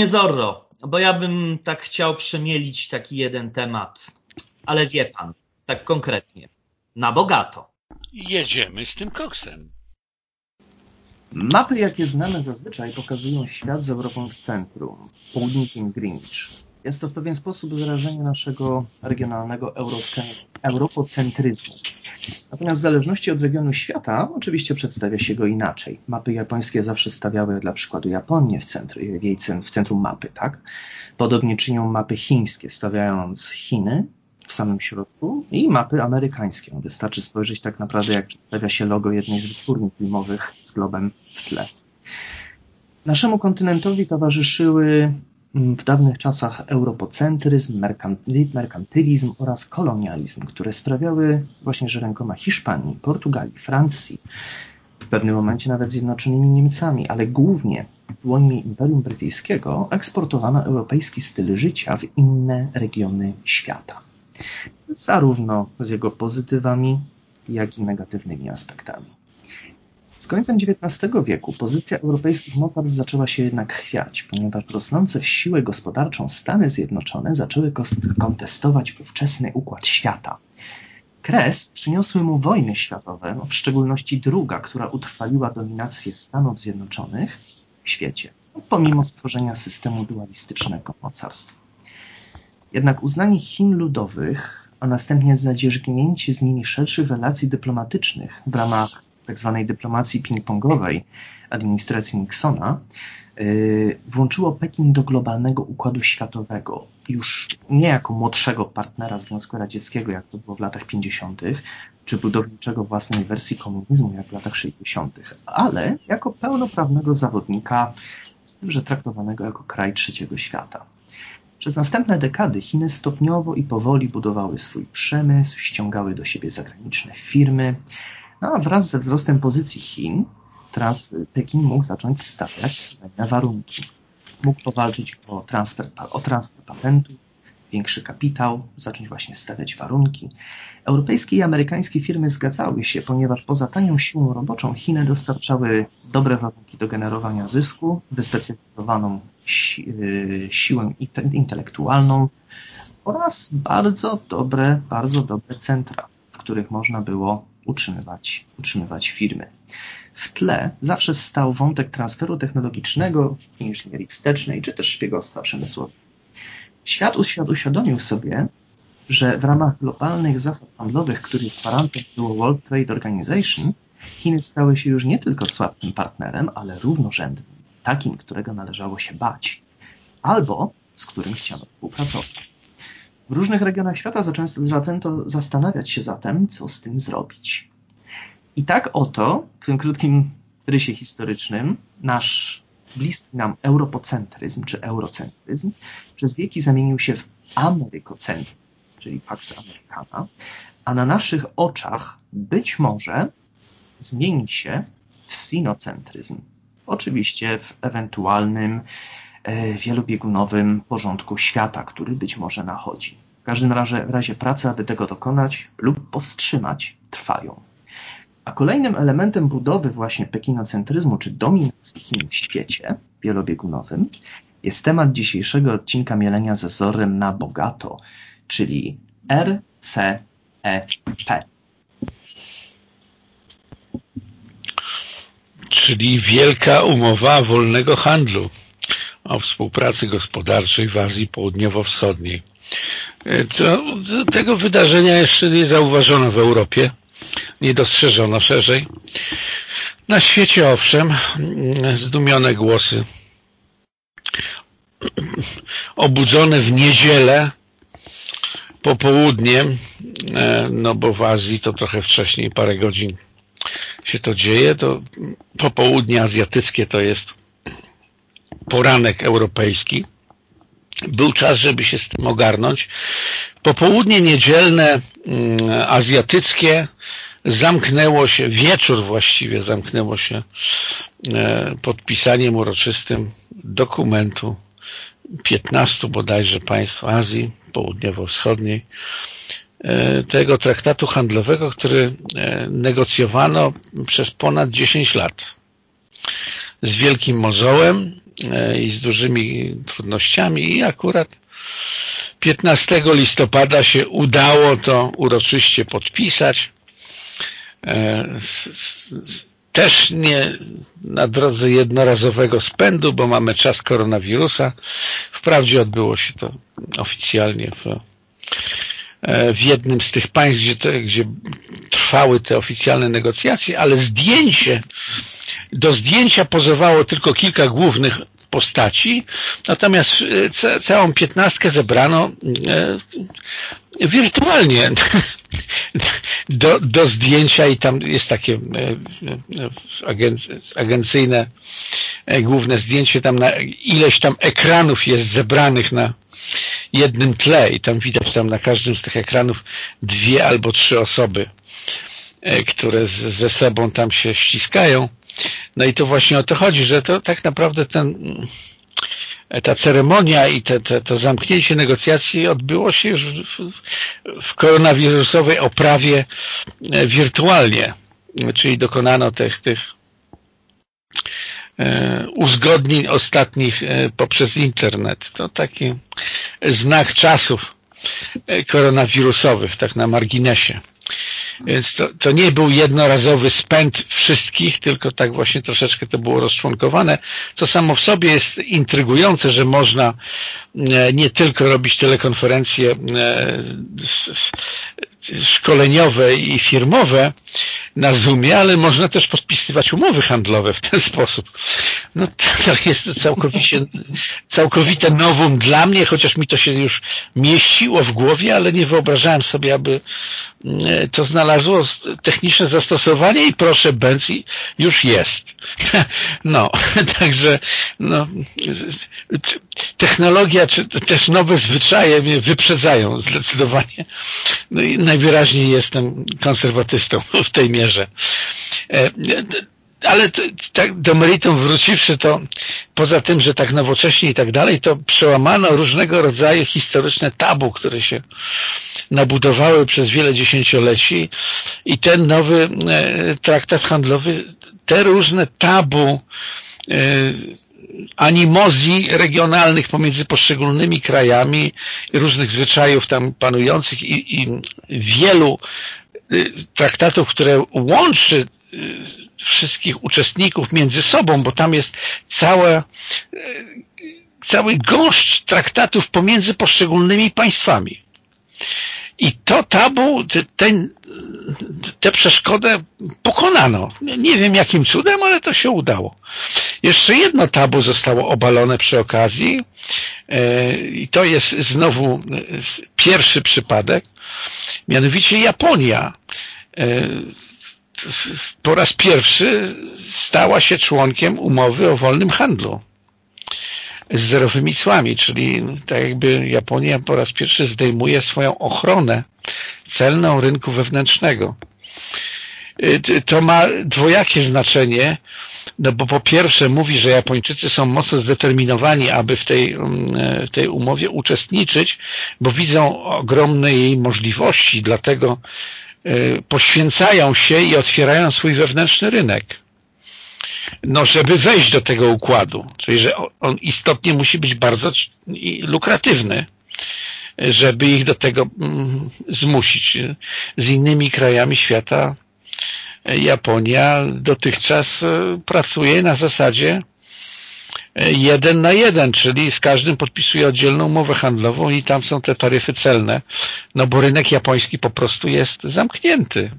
Panie Zorro, bo ja bym tak chciał przemielić taki jeden temat, ale wie pan, tak konkretnie, na bogato. Jedziemy z tym koksem. Mapy, jakie znamy zazwyczaj, pokazują świat z Europą w centrum, południkiem Greenwich. Jest to w pewien sposób wyrażenie naszego regionalnego europocentryzmu. Natomiast w zależności od regionu świata oczywiście przedstawia się go inaczej. Mapy japońskie zawsze stawiały dla przykładu Japonię w, centrum, w, jej, w centrum mapy. tak? Podobnie czynią mapy chińskie, stawiając Chiny w samym środku i mapy amerykańskie. Wystarczy spojrzeć tak naprawdę, jak przedstawia się logo jednej z wytwórni filmowych z globem w tle. Naszemu kontynentowi towarzyszyły w dawnych czasach europocentryzm, merkantylizm oraz kolonializm, które sprawiały właśnie, że rękoma Hiszpanii, Portugalii, Francji, w pewnym momencie nawet Zjednoczonymi Niemcami, ale głównie dłońmi Imperium Brytyjskiego eksportowano europejski styl życia w inne regiony świata zarówno z jego pozytywami, jak i negatywnymi aspektami. Końcem XIX wieku pozycja europejskich mocarstw zaczęła się jednak chwiać, ponieważ rosnące w siłę gospodarczą Stany Zjednoczone zaczęły kontestować ówczesny układ świata. Kres przyniosły mu wojny światowe, no w szczególności druga, która utrwaliła dominację Stanów Zjednoczonych w świecie, pomimo stworzenia systemu dualistycznego mocarstw. Jednak uznanie Chin Ludowych, a następnie zadzierzgnięcie z nimi szerszych relacji dyplomatycznych w ramach Tak dyplomacji ping-pongowej administracji Nixona y, włączyło Pekin do globalnego układu światowego już nie jako młodszego partnera Związku Radzieckiego, jak to było w latach 50., czy budowniczego własnej wersji komunizmu, jak w latach 60., ale jako pełnoprawnego zawodnika, z tym, że traktowanego jako kraj trzeciego świata. Przez następne dekady Chiny stopniowo i powoli budowały swój przemysł, ściągały do siebie zagraniczne firmy, no a wraz ze wzrostem pozycji Chin teraz Pekin mógł zacząć stawiać na warunki. Mógł powalczyć o transfer, o transfer patentów, większy kapitał, zacząć właśnie stawiać warunki. Europejskie i amerykańskie firmy zgadzały się, ponieważ poza tanią siłą roboczą Chiny dostarczały dobre warunki do generowania zysku, wyspecjalizowaną si y, siłę intelektualną oraz bardzo dobre, bardzo dobre centra, w których można było utrzymywać, utrzymywać firmy. W tle zawsze stał wątek transferu technologicznego, inżynierii wstecznej czy też szpiegostwa przemysłowego. Świat uświadomił sobie, że w ramach globalnych zasad handlowych, których gwarantem było World Trade Organization, Chiny stały się już nie tylko słabym partnerem, ale równorzędnym, takim, którego należało się bać, albo z którym chciano współpracować. W różnych regionach świata zaczęto zastanawiać się zatem, co z tym zrobić. I tak oto, w tym krótkim rysie historycznym, nasz bliski nam europocentryzm czy eurocentryzm przez wieki zamienił się w amerykocentryzm, czyli Pax Americana, a na naszych oczach być może zmieni się w sinocentryzm. Oczywiście w ewentualnym wielobiegunowym porządku świata, który być może nachodzi. W każdym razie, razie prace, aby tego dokonać lub powstrzymać, trwają. A kolejnym elementem budowy właśnie pekinocentryzmu czy dominacji Chin w świecie wielobiegunowym jest temat dzisiejszego odcinka Mielenia ze Zorem na bogato, czyli RCEP. Czyli Wielka Umowa Wolnego Handlu o współpracy gospodarczej w Azji Południowo-Wschodniej. To, tego wydarzenia jeszcze nie zauważono w Europie nie dostrzeżono szerzej. Na świecie owszem, zdumione głosy obudzone w niedzielę popołudniem, e, no bo w Azji to trochę wcześniej, parę godzin się to dzieje, to popołudnie azjatyckie to jest poranek europejski. Był czas, żeby się z tym ogarnąć. Popołudnie niedzielne mm, azjatyckie zamknęło się, wieczór właściwie zamknęło się e, podpisaniem uroczystym dokumentu 15 bodajże państw Azji Południowo-Wschodniej e, tego traktatu handlowego, który e, negocjowano przez ponad 10 lat z Wielkim Mozołem i z dużymi trudnościami i akurat 15 listopada się udało to uroczyście podpisać. Też nie na drodze jednorazowego spędu, bo mamy czas koronawirusa. Wprawdzie odbyło się to oficjalnie w E, w jednym z tych państw, gdzie, gdzie trwały te oficjalne negocjacje, ale zdjęcie, do zdjęcia pozowało tylko kilka głównych postaci, natomiast e, całą piętnastkę zebrano e, wirtualnie. Do, do zdjęcia i tam jest takie agencyjne główne zdjęcie, tam na ileś tam ekranów jest zebranych na jednym tle i tam widać tam na każdym z tych ekranów dwie albo trzy osoby, e, które ze sobą tam się ściskają. No i to właśnie o to chodzi, że to tak naprawdę ten, ta ceremonia i te, te, to zamknięcie negocjacji odbyło się już w, w koronawirusowej oprawie e, wirtualnie, czyli dokonano tych, tych E, uzgodnień ostatnich e, poprzez internet. To taki znak czasów koronawirusowych, tak na marginesie. Więc to, to, nie był jednorazowy spęd wszystkich, tylko tak właśnie troszeczkę to było rozczłonkowane, co samo w sobie jest intrygujące, że można nie tylko robić telekonferencje szkoleniowe i firmowe na Zoomie, ale można też podpisywać umowy handlowe w ten sposób. No to jest całkowicie, całkowite nowum dla mnie, chociaż mi to się już mieściło w głowie, ale nie wyobrażałem sobie, aby mm, to znalazło techniczne zastosowanie i proszę Benz już jest. No, także no, technologia czy też nowe zwyczaje mnie wyprzedzają zdecydowanie. No i najwyraźniej jestem konserwatystą w tej mierze. E, ale tak do meritum wróciwszy, to poza tym, że tak nowocześnie i tak dalej, to przełamano różnego rodzaju historyczne tabu, które się nabudowały przez wiele dziesięcioleci i ten nowy e, traktat handlowy, te różne tabu e, animozji regionalnych pomiędzy poszczególnymi krajami, różnych zwyczajów tam panujących i, i wielu y, traktatów, które łączy y, wszystkich uczestników między sobą, bo tam jest całe, cały gąszcz traktatów pomiędzy poszczególnymi państwami. I to tabu, tę przeszkodę pokonano. Nie wiem jakim cudem, ale to się udało. Jeszcze jedno tabu zostało obalone przy okazji e, i to jest znowu e, pierwszy przypadek, mianowicie Japonia e, po raz pierwszy stała się członkiem umowy o wolnym handlu z zerowymi cłami, czyli tak jakby Japonia po raz pierwszy zdejmuje swoją ochronę celną rynku wewnętrznego. Y, to ma dwojakie znaczenie, no bo po pierwsze mówi, że Japończycy są mocno zdeterminowani, aby w tej, mm, w tej umowie uczestniczyć, bo widzą ogromne jej możliwości, dlatego y, poświęcają się i otwierają swój wewnętrzny rynek no, żeby wejść do tego układu, czyli że on istotnie musi być bardzo lukratywny, żeby ich do tego mm, zmusić. Z innymi krajami świata Japonia dotychczas e, pracuje na zasadzie jeden na jeden, czyli z każdym podpisuje oddzielną umowę handlową i tam są te taryfy celne, no bo rynek japoński po prostu jest zamknięty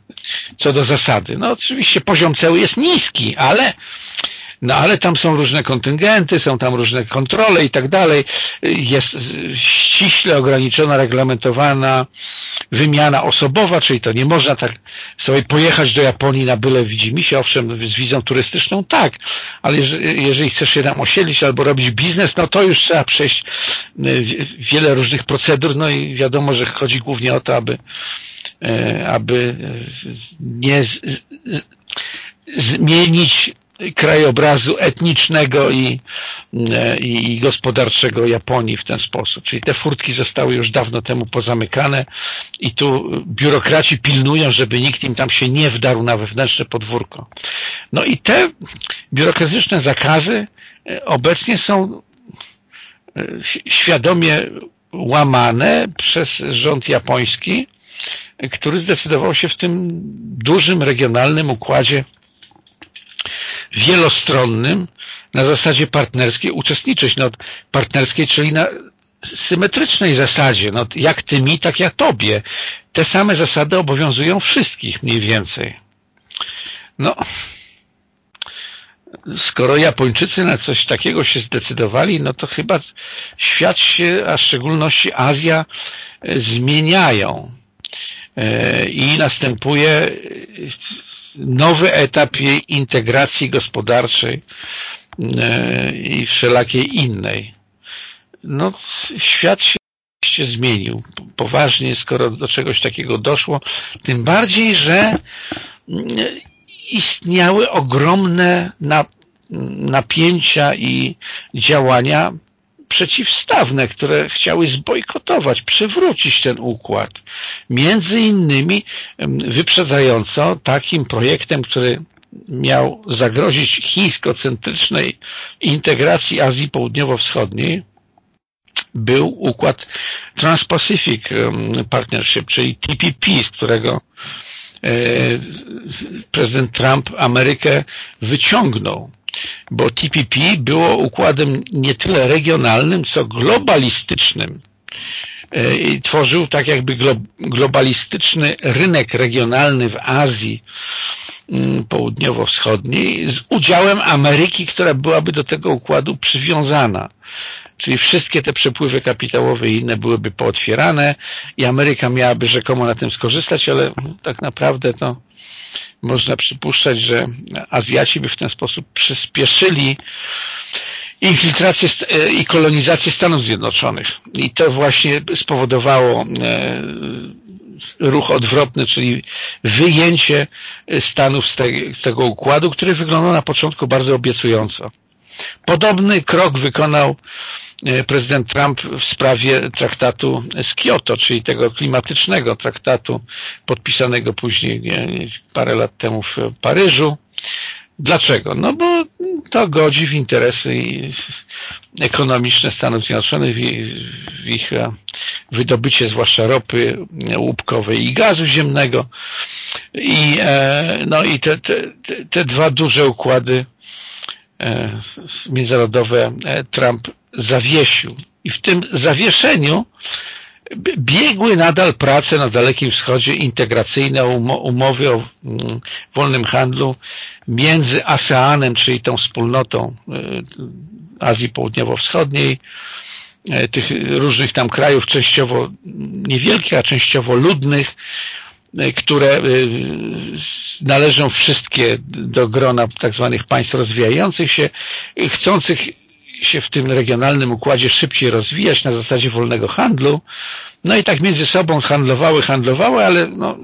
co do zasady. No oczywiście poziom ceł jest niski, ale no ale tam są różne kontyngenty, są tam różne kontrole i tak dalej. Jest ściśle ograniczona, reglamentowana wymiana osobowa, czyli to nie można tak sobie pojechać do Japonii na byle widzimisię, owszem z wizą turystyczną tak, ale jeżeli, chcesz się tam osiedlić albo robić biznes, no to już trzeba przejść y, wiele różnych procedur, no i wiadomo, że chodzi głównie o to, aby y, aby nie zmienić krajobrazu etnicznego i, i, i, gospodarczego Japonii w ten sposób. Czyli te furtki zostały już dawno temu pozamykane i tu biurokraci pilnują, żeby nikt im tam się nie wdarł na wewnętrzne podwórko. No i te biurokratyczne zakazy obecnie są świadomie łamane przez rząd japoński, który zdecydował się w tym dużym regionalnym układzie wielostronnym na zasadzie partnerskiej uczestniczyć. No, partnerskiej, czyli na symetrycznej zasadzie. No, jak ty mi, tak ja tobie. Te same zasady obowiązują wszystkich mniej więcej. No, skoro Japończycy na coś takiego się zdecydowali, no to chyba świat się, a w szczególności Azja, e, zmieniają. E, I następuje nowy etap jej integracji gospodarczej e, i wszelakiej innej. No, świat się się zmienił poważnie, skoro do czegoś takiego doszło, tym bardziej, że istniały ogromne napięcia i działania przeciwstawne, które chciały zbojkotować, przywrócić ten układ. Między innymi wyprzedzająco takim projektem, który miał zagrozić chińsko-centrycznej integracji Azji Południowo-Wschodniej, był układ Trans-Pacific Partnership, czyli TPP, z którego e, prezydent Trump Amerykę wyciągnął bo TPP było układem nie tyle regionalnym, co globalistycznym e, i tworzył tak jakby globalistyczny rynek regionalny w Azji mm, południowo-wschodniej z udziałem Ameryki, która byłaby do tego układu przywiązana. Czyli wszystkie te przepływy kapitałowe i inne byłyby pootwierane i Ameryka miałaby rzekomo na tym skorzystać, ale tak naprawdę to można przypuszczać, że Azjaci by w ten sposób przyspieszyli infiltrację e, i kolonizację Stanów Zjednoczonych. I to właśnie spowodowało e, ruch odwrotny, czyli wyjęcie Stanów z, z tego układu, który wyglądał na początku bardzo obiecująco. Podobny krok wykonał prezydent Trump w sprawie traktatu z Kyoto, czyli tego klimatycznego traktatu podpisanego później nie, parę lat temu w Paryżu. Dlaczego? No bo to godzi w interesy ekonomiczne Stanów Zjednoczonych, w ich e, wydobycie zwłaszcza ropy łupkowej i gazu ziemnego. I, e, no i te, te, te dwa duże układy międzynarodowe Trump zawiesił. I w tym zawieszeniu biegły nadal prace na Dalekim Wschodzie integracyjne umowy o mm, wolnym handlu między ASEANem, czyli tą wspólnotą y, Azji Południowo-Wschodniej, y, tych różnych tam krajów, częściowo niewielkich, a częściowo ludnych, y, które należą wszystkie do grona tak zwanych państw rozwijających się, chcących się w tym regionalnym układzie szybciej rozwijać na zasadzie wolnego handlu. No i tak między sobą handlowały, handlowały, ale no,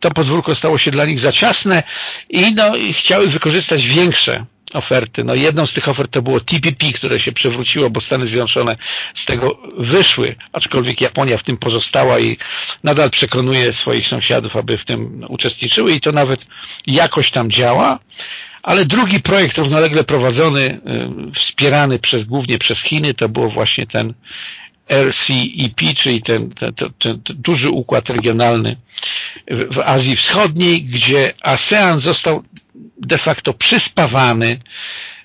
to podwórko stało się dla nich za ciasne i, no, i chciały wykorzystać większe oferty. No jedną z tych ofert to było TPP, które się przewróciło, bo Stany Zjednoczone z tego wyszły, aczkolwiek Japonia w tym pozostała i nadal przekonuje swoich sąsiadów, aby w tym uczestniczyły i to nawet jakoś tam działa. Ale drugi projekt równolegle prowadzony, y, wspierany przez, głównie przez Chiny, to było właśnie ten RCEP, czyli ten, ten, ten, ten duży układ regionalny w, w Azji Wschodniej, gdzie ASEAN został de facto przyspawany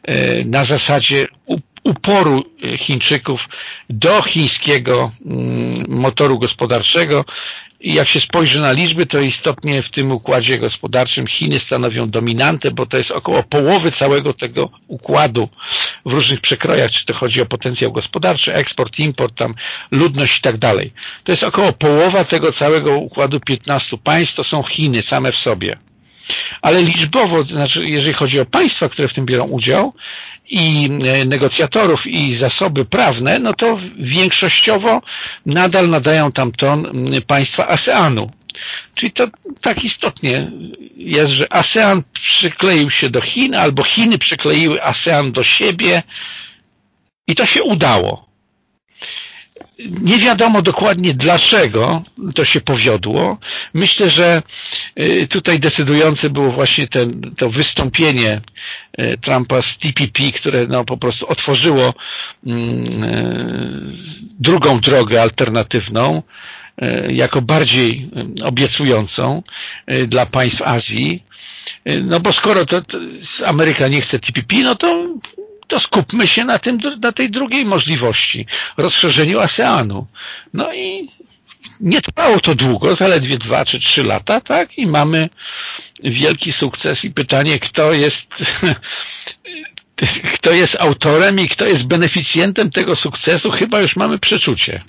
y, na zasadzie uporu Chińczyków do chińskiego mm, motoru gospodarczego i jak się spojrzy na liczby, to istotnie w tym układzie gospodarczym Chiny stanowią dominantę, bo to jest około połowy całego tego układu w różnych przekrojach, czy to chodzi o potencjał gospodarczy, eksport, import, tam ludność i tak dalej. To jest około połowa tego całego układu 15 państw, to są Chiny same w sobie. Ale liczbowo, znaczy jeżeli chodzi o państwa, które w tym biorą udział, i e, negocjatorów i zasoby prawne, no to większościowo nadal nadają tam ton państwa ASEANu. Czyli to tak istotnie jest, że ASEAN przykleił się do Chin, albo Chiny przykleiły ASEAN do siebie i to się udało. Nie wiadomo dokładnie dlaczego to się powiodło. Myślę, że y, tutaj decydujące było właśnie ten, to wystąpienie y, Trumpa z TPP, które no po prostu otworzyło mm, y, drugą drogę alternatywną, jako bardziej obiecującą dla państw Azji. No bo skoro to, to Ameryka nie chce TPP, no to to skupmy się na, tym, na tej drugiej możliwości, rozszerzeniu ASEANu. No i nie trwało to długo, zaledwie dwa czy trzy lata, tak? I mamy wielki sukces i pytanie, kto jest kto jest autorem i kto jest beneficjentem tego sukcesu, chyba już mamy przeczucie.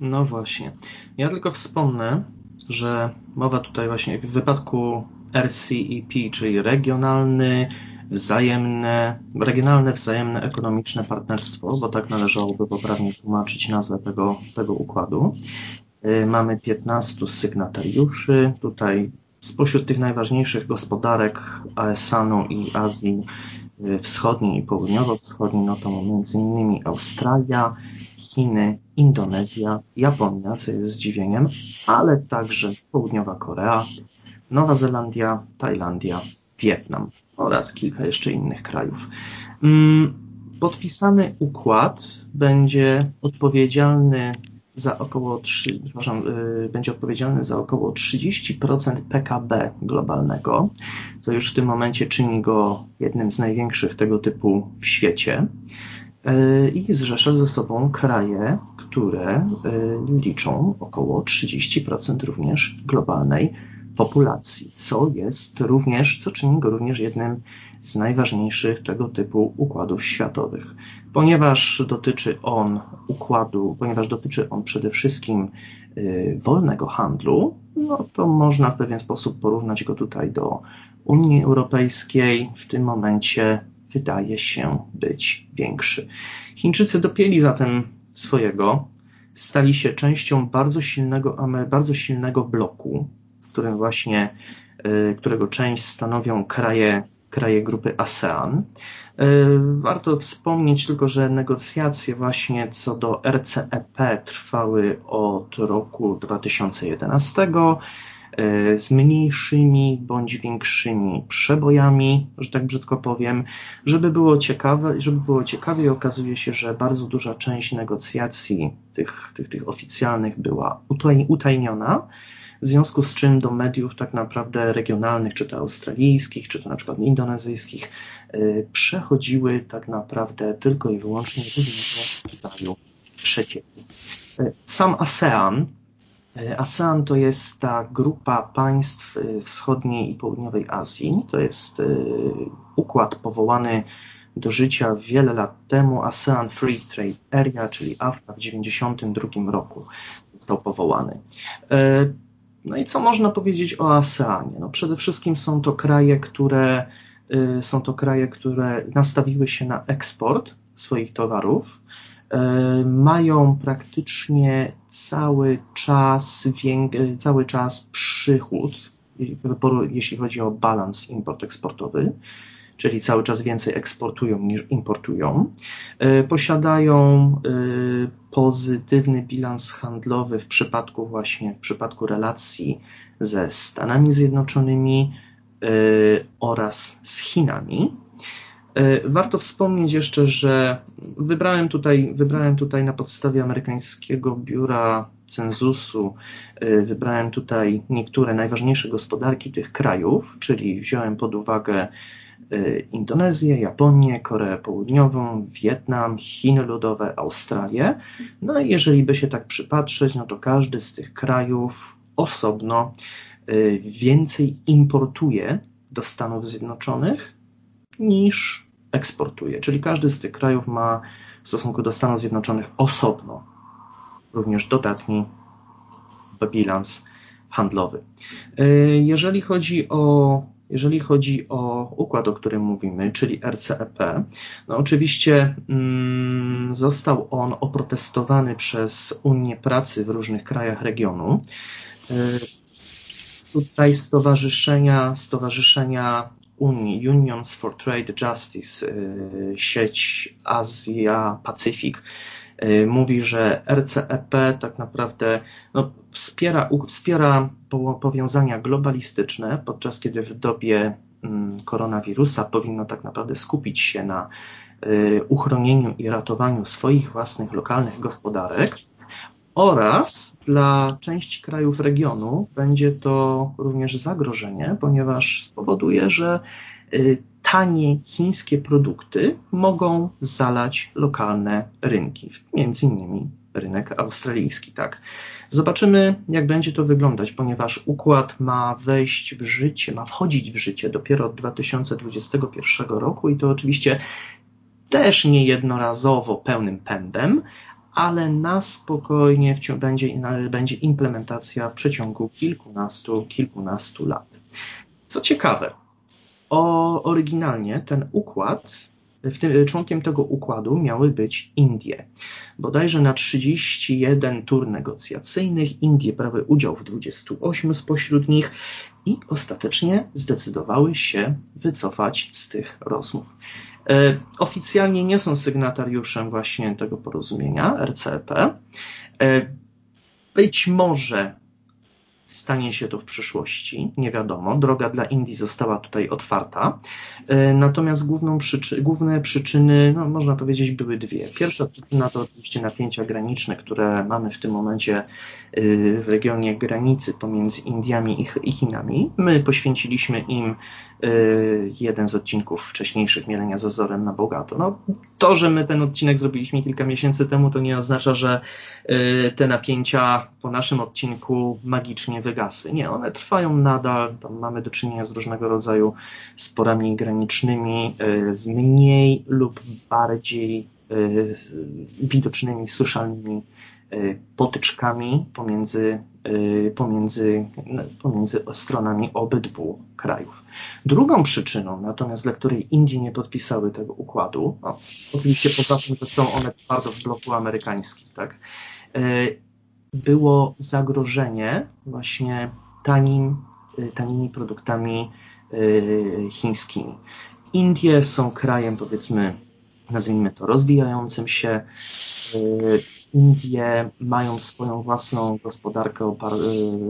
No właśnie. Ja tylko wspomnę, że mowa tutaj właśnie w wypadku RCEP, czyli regionalny wzajemne, regionalne wzajemne ekonomiczne partnerstwo, bo tak należałoby poprawnie tłumaczyć nazwę tego, tego układu. Y, mamy 15 sygnatariuszy. Tutaj spośród tych najważniejszych gospodarek ASEANu i Azji y, Wschodniej i Południowo-Wschodniej, no to innymi Australia, Chiny, Indonezja, Japonia, co jest zdziwieniem, ale także Południowa Korea, Nowa Zelandia, Tajlandia, Wietnam oraz kilka jeszcze innych krajów. Mm, podpisany układ będzie odpowiedzialny za około 3, przepraszam, y, będzie odpowiedzialny za około 30% PKB globalnego, co już w tym momencie czyni go jednym z największych tego typu w świecie y, i zrzesza ze sobą kraje, które y, liczą około 30% również globalnej populacji, co jest również, co czyni go również jednym z najważniejszych tego typu układów światowych. Ponieważ dotyczy on układu, ponieważ dotyczy on przede wszystkim y, wolnego handlu, no to można w pewien sposób porównać go tutaj do Unii Europejskiej. W tym momencie wydaje się być większy. Chińczycy dopięli zatem swojego, stali się częścią bardzo silnego, bardzo silnego bloku, którym właśnie, y, którego część stanowią kraje, kraje grupy ASEAN. Y, warto wspomnieć tylko, że negocjacje właśnie co do RCEP trwały od roku 2011 y, z mniejszymi bądź większymi przebojami, że tak brzydko powiem, żeby było ciekawe, żeby było ciekawie okazuje się, że bardzo duża część negocjacji tych, tych, tych oficjalnych była utajniona, w związku z czym do mediów tak naprawdę regionalnych, czy to australijskich, czy to na przykład indonezyjskich, y, przechodziły tak naprawdę tylko i wyłącznie różnego rodzaju przecieki. Y, sam ASEAN, y, ASEAN to jest ta grupa państw wschodniej i południowej Azji. To jest układ powołany do życia wiele lat temu. ASEAN Free Trade Area, czyli AFTA w 1992 roku został powołany. No i co można powiedzieć o ASEANie? No przede wszystkim są to kraje, które y, są to kraje, które nastawiły się na eksport swoich towarów, y, mają praktycznie cały czas, cały czas przychód, jeśli chodzi o balans import-eksportowy czyli cały czas więcej eksportują niż importują. Posiadają pozytywny bilans handlowy w przypadku właśnie w przypadku relacji ze Stanami Zjednoczonymi e, oraz z Chinami. Warto wspomnieć jeszcze, że wybrałem tutaj, wybrałem tutaj na podstawie amerykańskiego biura cenzusu, wybrałem tutaj niektóre najważniejsze gospodarki tych krajów, czyli wziąłem pod uwagę Y, Indonezję, Japonię, Koreę Południową, Wietnam, Chiny Ludowe, Australię. No i jeżeli by się tak przypatrzeć, no to każdy z tych krajów osobno y, więcej importuje do Stanów Zjednoczonych niż eksportuje. Czyli każdy z tych krajów ma w stosunku do Stanów Zjednoczonych osobno również dodatni bilans handlowy. Y, jeżeli chodzi o jeżeli chodzi o układ, o którym mówimy, czyli RCEP, no oczywiście mm, został on oprotestowany przez Unię Pracy w różnych krajach regionu. Y, tutaj stowarzyszenia, stowarzyszenia Unii, Unions for Trade Justice, y, sieć Azja Pacyfik, mówi, że RCEP tak naprawdę no, wspiera, wspiera powiązania globalistyczne, podczas kiedy w dobie mm, koronawirusa powinno tak naprawdę skupić się na uchronieniu i ratowaniu swoich własnych lokalnych gospodarek. Oraz dla części krajów regionu będzie to również zagrożenie, ponieważ spowoduje, że y, tanie chińskie produkty mogą zalać lokalne rynki, między innymi rynek australijski. Tak. Zobaczymy, jak będzie to wyglądać, ponieważ układ ma wejść w życie, ma wchodzić w życie dopiero od 2021 roku i to oczywiście też nie jednorazowo pełnym pędem, ale na spokojnie będzie, będzie implementacja w przeciągu kilkunastu, kilkunastu lat. Co ciekawe, o, oryginalnie ten układ, w tym, członkiem tego układu miały być Indie. Bodajże na 31 tur negocjacyjnych Indie brały udział w 28 spośród nich i ostatecznie zdecydowały się wycofać z tych rozmów. E, oficjalnie nie są sygnatariuszem właśnie tego porozumienia RCEP. E, być może stanie się to w przyszłości, nie wiadomo. Droga dla Indii została tutaj otwarta. E, natomiast główną przyczy główne przyczyny, no, można powiedzieć, były dwie. Pierwsza przyczyna to oczywiście napięcia graniczne, które mamy w tym momencie e, w regionie granicy pomiędzy Indiami i Chinami. My poświęciliśmy im e, jeden z odcinków wcześniejszych Mielenia z Azorem na bogato. No, to, że my ten odcinek zrobiliśmy kilka miesięcy temu, to nie oznacza, że te napięcia po naszym odcinku magicznie wygasły. Nie, one trwają nadal. Tam mamy do czynienia z różnego rodzaju sporami granicznymi, e, z mniej lub bardziej e, widocznymi, słyszalnymi e, potyczkami pomiędzy, pomiędzy, no, pomiędzy stronami obydwu krajów. Drugą przyczyną, natomiast dla której Indie nie podpisały tego układu, no, oczywiście poza tym, że są one twardo w bloku amerykańskim, tak, było zagrożenie właśnie tanim, y, tanimi produktami y, chińskimi. Indie są krajem, powiedzmy, nazwijmy to, rozwijającym się. Y, Indie mają swoją własną gospodarkę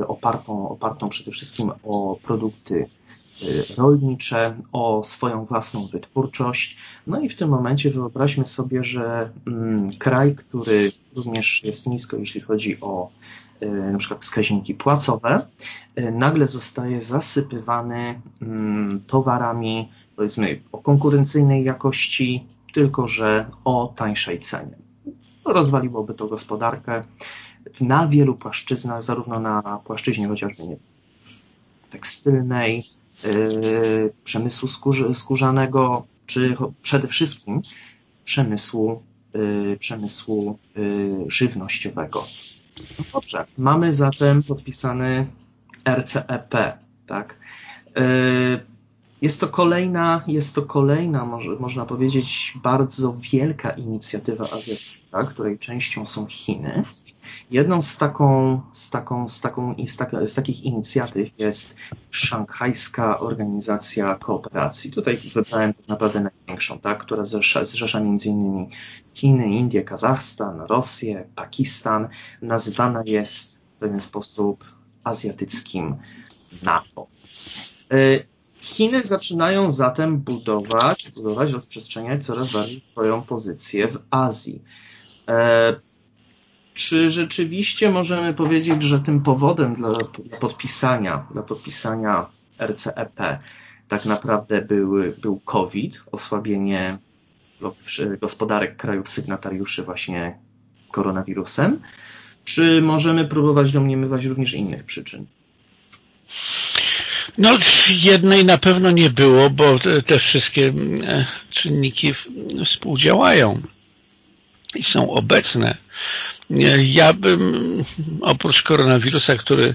opartą, opartą przede wszystkim o produkty rolnicze, o swoją własną wytwórczość. No i w tym momencie wyobraźmy sobie, że mm, kraj, który również jest nisko, jeśli chodzi o e, na przykład wskaźniki płacowe, e, nagle zostaje zasypywany mm, towarami, powiedzmy, o konkurencyjnej jakości, tylko że o tańszej cenie. Rozwaliłoby to gospodarkę na wielu płaszczyznach, zarówno na płaszczyźnie chociażby nie, tekstylnej, yy, przemysłu skórzanego, czy przede wszystkim przemysłu Y, przemysłu y, żywnościowego. No dobrze, mamy zatem podpisany RCEP, tak? Y, jest to kolejna, jest to kolejna, może, można powiedzieć, bardzo wielka inicjatywa azjatycka, której częścią są Chiny. Jedną z, taką, z, taką, z, taką, z, tak, z takich inicjatyw jest Szanghajska Organizacja Kooperacji. Tutaj wybrałem naprawdę największą, tak, która zrzesza, zrzesza m.in. Chiny, Indię, Kazachstan, Rosję, Pakistan. Nazywana jest w pewien sposób azjatyckim NATO. Y, Chiny zaczynają zatem budować, budować, rozprzestrzeniać coraz bardziej swoją pozycję w Azji. Czy rzeczywiście możemy powiedzieć, że tym powodem dla podpisania, dla podpisania RCEP tak naprawdę był, był COVID, osłabienie gospodarek krajów sygnatariuszy właśnie koronawirusem? Czy możemy próbować domniemywać również innych przyczyn? No, jednej na pewno nie było, bo te wszystkie e, czynniki współdziałają i są obecne. Ja bym oprócz koronawirusa, który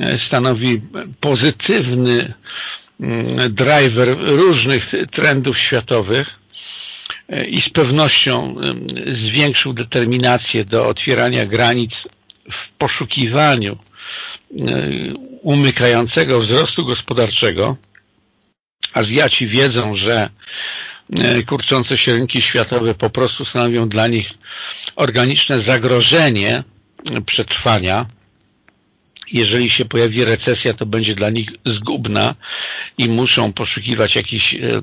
e, stanowi pozytywny mm, driver różnych trendów światowych e, i z pewnością zwiększył determinację do otwierania granic w poszukiwaniu e, umykającego wzrostu gospodarczego. Azjaci wiedzą, że kurczące się rynki światowe po prostu stanowią dla nich organiczne zagrożenie przetrwania. Jeżeli się pojawi recesja, to będzie dla nich zgubna i muszą poszukiwać jakichś e, e,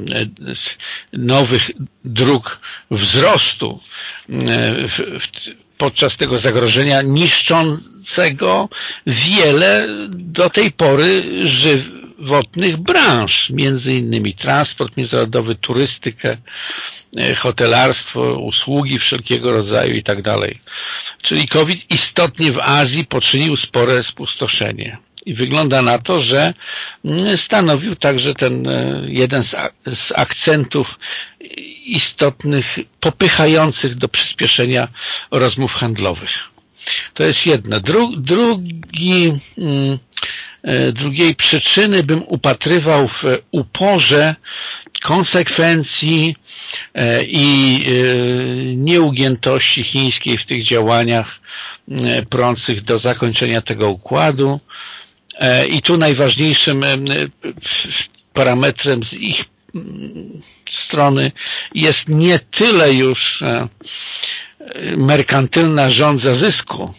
nowych dróg wzrostu e, podczas tego zagrożenia niszczącego wiele do tej pory żywotnych branż, między innymi transport międzynarodowy, turystykę, hotelarstwo, usługi wszelkiego rodzaju i tak dalej. Czyli COVID istotnie w Azji poczynił spore spustoszenie. I wygląda na to, że mm, stanowił także ten e, jeden z, akcentów istotnych, popychających do przyspieszenia rozmów handlowych. To jest jedno. Dru, drugi, mm, e, drugiej przyczyny bym upatrywał w uporze konsekwencji e, i e, nieugiętości chińskiej w tych działaniach e, prących do zakończenia tego układu. I tu najważniejszym parametrem z ich strony jest nie tyle już merkantylna rządza zysku,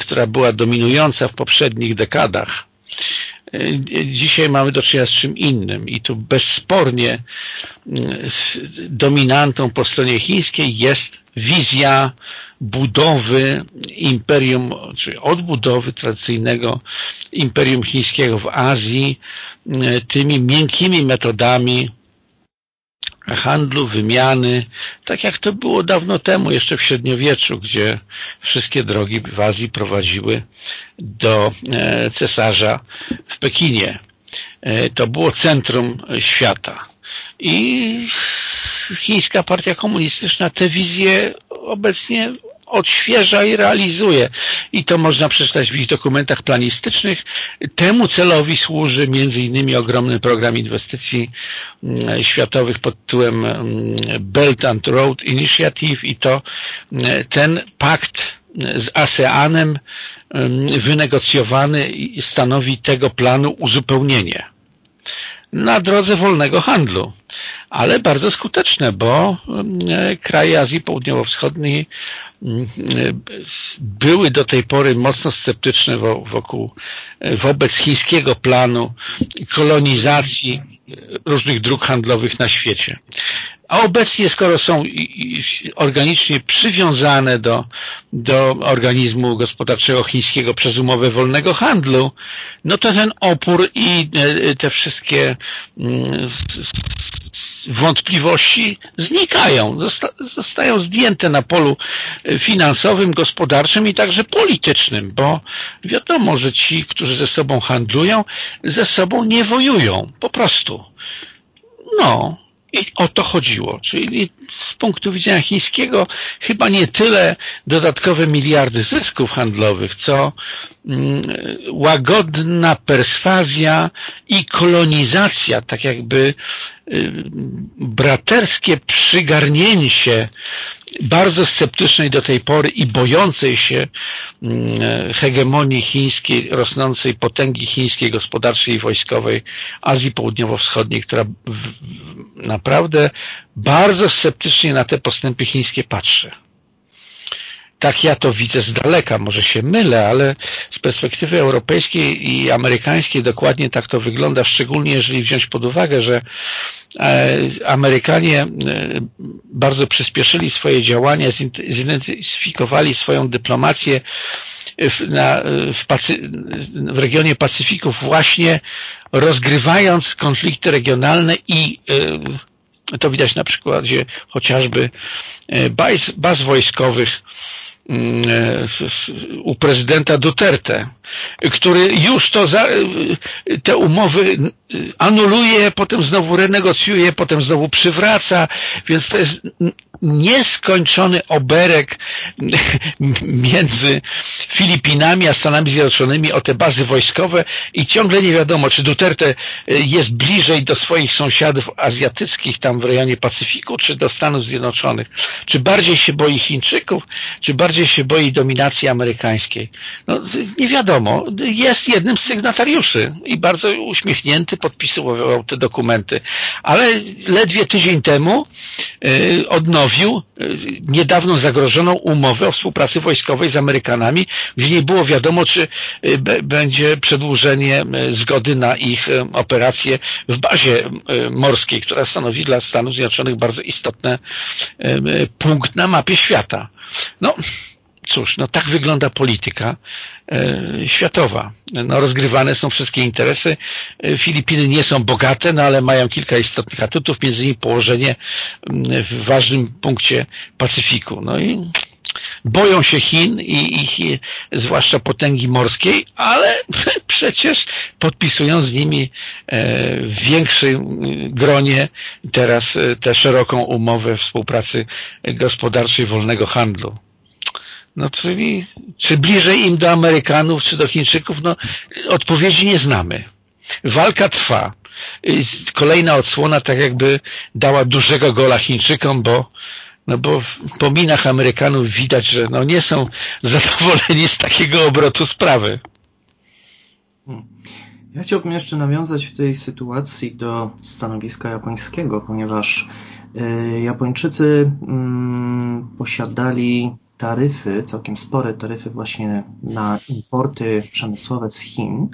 która była dominująca w poprzednich dekadach, Dzisiaj mamy do czynienia z czym innym i tu bezspornie mm, dominantą po stronie chińskiej jest wizja budowy imperium, czy odbudowy tradycyjnego imperium chińskiego w Azji tymi miękkimi metodami handlu, wymiany, tak jak to było dawno temu, jeszcze w średniowieczu, gdzie wszystkie drogi w Azji prowadziły do e, cesarza w Pekinie. E, to było centrum świata. I chińska partia komunistyczna tę wizję obecnie odświeża i realizuje. I to można przeczytać w ich dokumentach planistycznych. Temu celowi służy między innymi ogromny program inwestycji mm, światowych pod tytułem mm, Belt and Road Initiative i to mm, ten pakt z ASEANem wynegocjowany stanowi tego planu uzupełnienie na drodze wolnego handlu, ale bardzo skuteczne, bo kraje Azji Południowo-Wschodniej były do tej pory mocno sceptyczne wokół, wobec chińskiego planu kolonizacji różnych dróg handlowych na świecie. A obecnie, skoro są organicznie przywiązane do, do organizmu gospodarczego chińskiego przez umowę wolnego handlu, no to ten opór i e, te wszystkie mm, wątpliwości znikają, zostają zdjęte na polu finansowym, gospodarczym i także politycznym, bo wiadomo, że ci, którzy ze sobą handlują, ze sobą nie wojują, po prostu. No, i o to chodziło. Czyli z punktu widzenia chińskiego chyba nie tyle dodatkowe miliardy zysków handlowych, co mm, łagodna perswazja i kolonizacja, tak jakby braterskie przygarnięcie bardzo sceptycznej do tej pory i bojącej się mm, hegemonii chińskiej, rosnącej potęgi chińskiej, gospodarczej i wojskowej Azji Południowo-Wschodniej, która naprawdę bardzo sceptycznie na te postępy chińskie patrzy. Tak ja to widzę z daleka, może się mylę, ale z perspektywy europejskiej i amerykańskiej dokładnie tak to wygląda, szczególnie jeżeli wziąć pod uwagę, że Amerykanie e, bardzo przyspieszyli swoje działania, zidentyfikowali swoją dyplomację w, na, w, w regionie Pacyfiku właśnie rozgrywając konflikty regionalne i e, to widać na przykładzie chociażby baz, baz wojskowych. e, u prezydenta Duterte, który już to za, te umowy anuluje, potem znowu renegocjuje, potem znowu przywraca, więc to jest nieskończony oberek między Filipinami a Stanami Zjednoczonymi o te bazy wojskowe i ciągle nie wiadomo, czy Duterte jest bliżej do swoich sąsiadów azjatyckich tam w rejonie Pacyfiku, czy do Stanów Zjednoczonych. Czy bardziej się boi Chińczyków, czy bardziej się boi dominacji amerykańskiej. No, nie wiadomo. Jest jednym z sygnatariuszy i bardzo uśmiechnięty podpisywał te dokumenty. Ale ledwie tydzień temu yy, odnowił ponowił niedawno zagrożoną umowę o współpracy wojskowej z Amerykanami, gdzie nie było wiadomo, czy będzie przedłużenie zgody na ich operacje w bazie morskiej, która stanowi dla Stanów Zjednoczonych bardzo istotny punkt na mapie świata. No, cóż, no tak wygląda polityka e, światowa. No, rozgrywane są wszystkie interesy. E, Filipiny nie są bogate, no ale mają kilka istotnych atutów, między innymi położenie w ważnym punkcie Pacyfiku. No i boją się Chin i ich, zwłaszcza potęgi morskiej, ale przecież podpisują z nimi e, w większym gronie teraz tę szeroką umowę współpracy gospodarczej wolnego handlu. No czyli, czy bliżej im do Amerykanów, czy do Chińczyków? No, odpowiedzi nie znamy. Walka trwa. Kolejna odsłona tak jakby dała dużego gola Chińczykom, bo no bo po minach Amerykanów widać, że no nie są zadowoleni z takiego obrotu sprawy. Ja chciałbym jeszcze nawiązać w tej sytuacji do stanowiska japońskiego, ponieważ y, Japończycy mm, posiadali taryfy, całkiem spore taryfy właśnie na importy przemysłowe z Chin.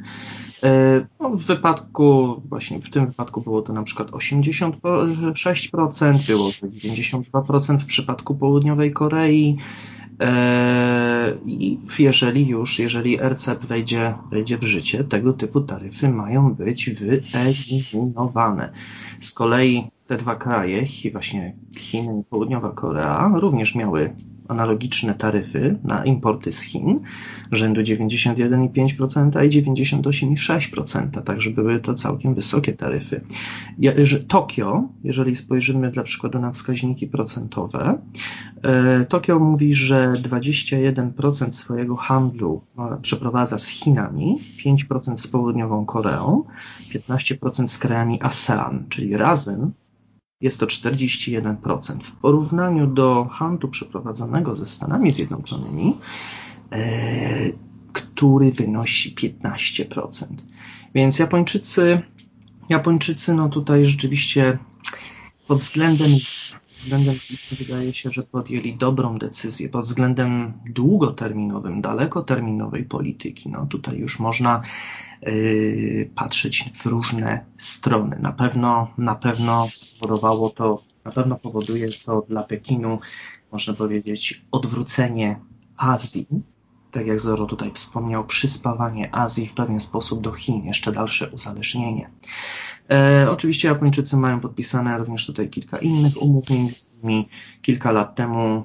E, no, w wypadku, właśnie w tym wypadku było to na przykład 86%, było to 92% w przypadku południowej Korei. E, I jeżeli już, jeżeli RCEP wejdzie, wejdzie w życie, tego typu taryfy mają być wyeliminowane. Z kolei te dwa kraje, właśnie Chiny i Południowa Korea, również miały analogiczne taryfy na importy z Chin rzędu 91,5% i 98,6%, także były to całkiem wysokie taryfy. Tokio, jeżeli spojrzymy dla przykładu na wskaźniki procentowe, e, Tokio mówi, że 21% swojego handlu no, przeprowadza z Chinami, 5% z południową Koreą, 15% z krajami ASEAN, czyli razem jest to 41%. W porównaniu do handlu przeprowadzonego ze Stanami Zjednoczonymi, e, który wynosi 15%. Więc Japończycy, Japończycy no tutaj rzeczywiście pod względem względem wydaje się, że podjęli dobrą decyzję pod względem długoterminowym, dalekoterminowej polityki. No tutaj już można patrzeć w różne strony. Na pewno, na pewno spowodowało to, na pewno powoduje to dla Pekinu, można powiedzieć, odwrócenie Azji, tak jak Zoro tutaj wspomniał, przyspawanie Azji w pewien sposób do Chin, jeszcze dalsze uzależnienie. E, oczywiście Japończycy mają podpisane również tutaj kilka innych umów, między innymi kilka lat temu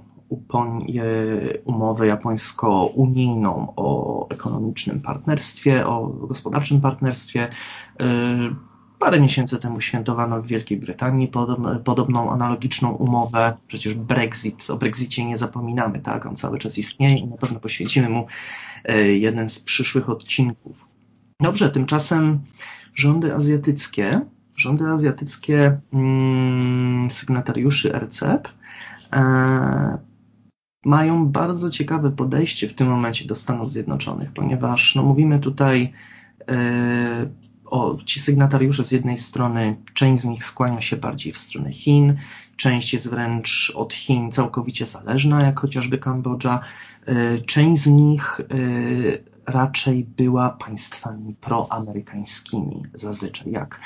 umowę japońsko-unijną o ekonomicznym partnerstwie, o gospodarczym partnerstwie. E, parę miesięcy temu świętowano w Wielkiej Brytanii podobną analogiczną umowę. Przecież Brexit, o Brexicie nie zapominamy, tak? On cały czas istnieje i na pewno poświęcimy mu e, jeden z przyszłych odcinków. Dobrze, tymczasem rządy azjatyckie, rządy azjatyckie mm, sygnatariuszy RCEP e, mają bardzo ciekawe podejście w tym momencie do Stanów Zjednoczonych, ponieważ no, mówimy tutaj e, o ci sygnatariusze z jednej strony, część z nich skłania się bardziej w stronę Chin, część jest wręcz od Chin całkowicie zależna, jak chociażby Kambodża, e, część z nich e, raczej była państwami proamerykańskimi, zazwyczaj jak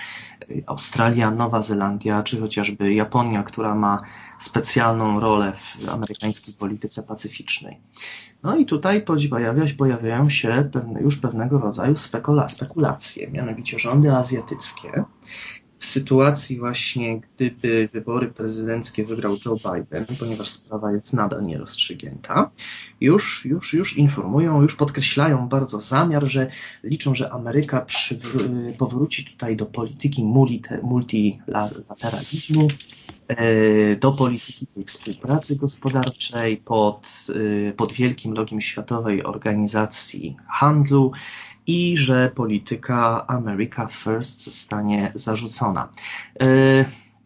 Australia, Nowa Zelandia, czy chociażby Japonia, która ma specjalną rolę w amerykańskiej polityce pacyficznej. No i tutaj pojawia, pojawiają się pewne, już pewnego rodzaju spekulacje, mianowicie rządy azjatyckie w sytuacji właśnie, gdyby wybory prezydenckie wygrał Joe Biden, ponieważ sprawa jest nadal nierozstrzygnięta, już, już, już informują, już podkreślają bardzo zamiar, że liczą, że Ameryka powróci tutaj do polityki multilateralizmu, e, do polityki współpracy gospodarczej pod, e, pod wielkim logiem Światowej Organizacji Handlu, i że polityka America First zostanie zarzucona. E,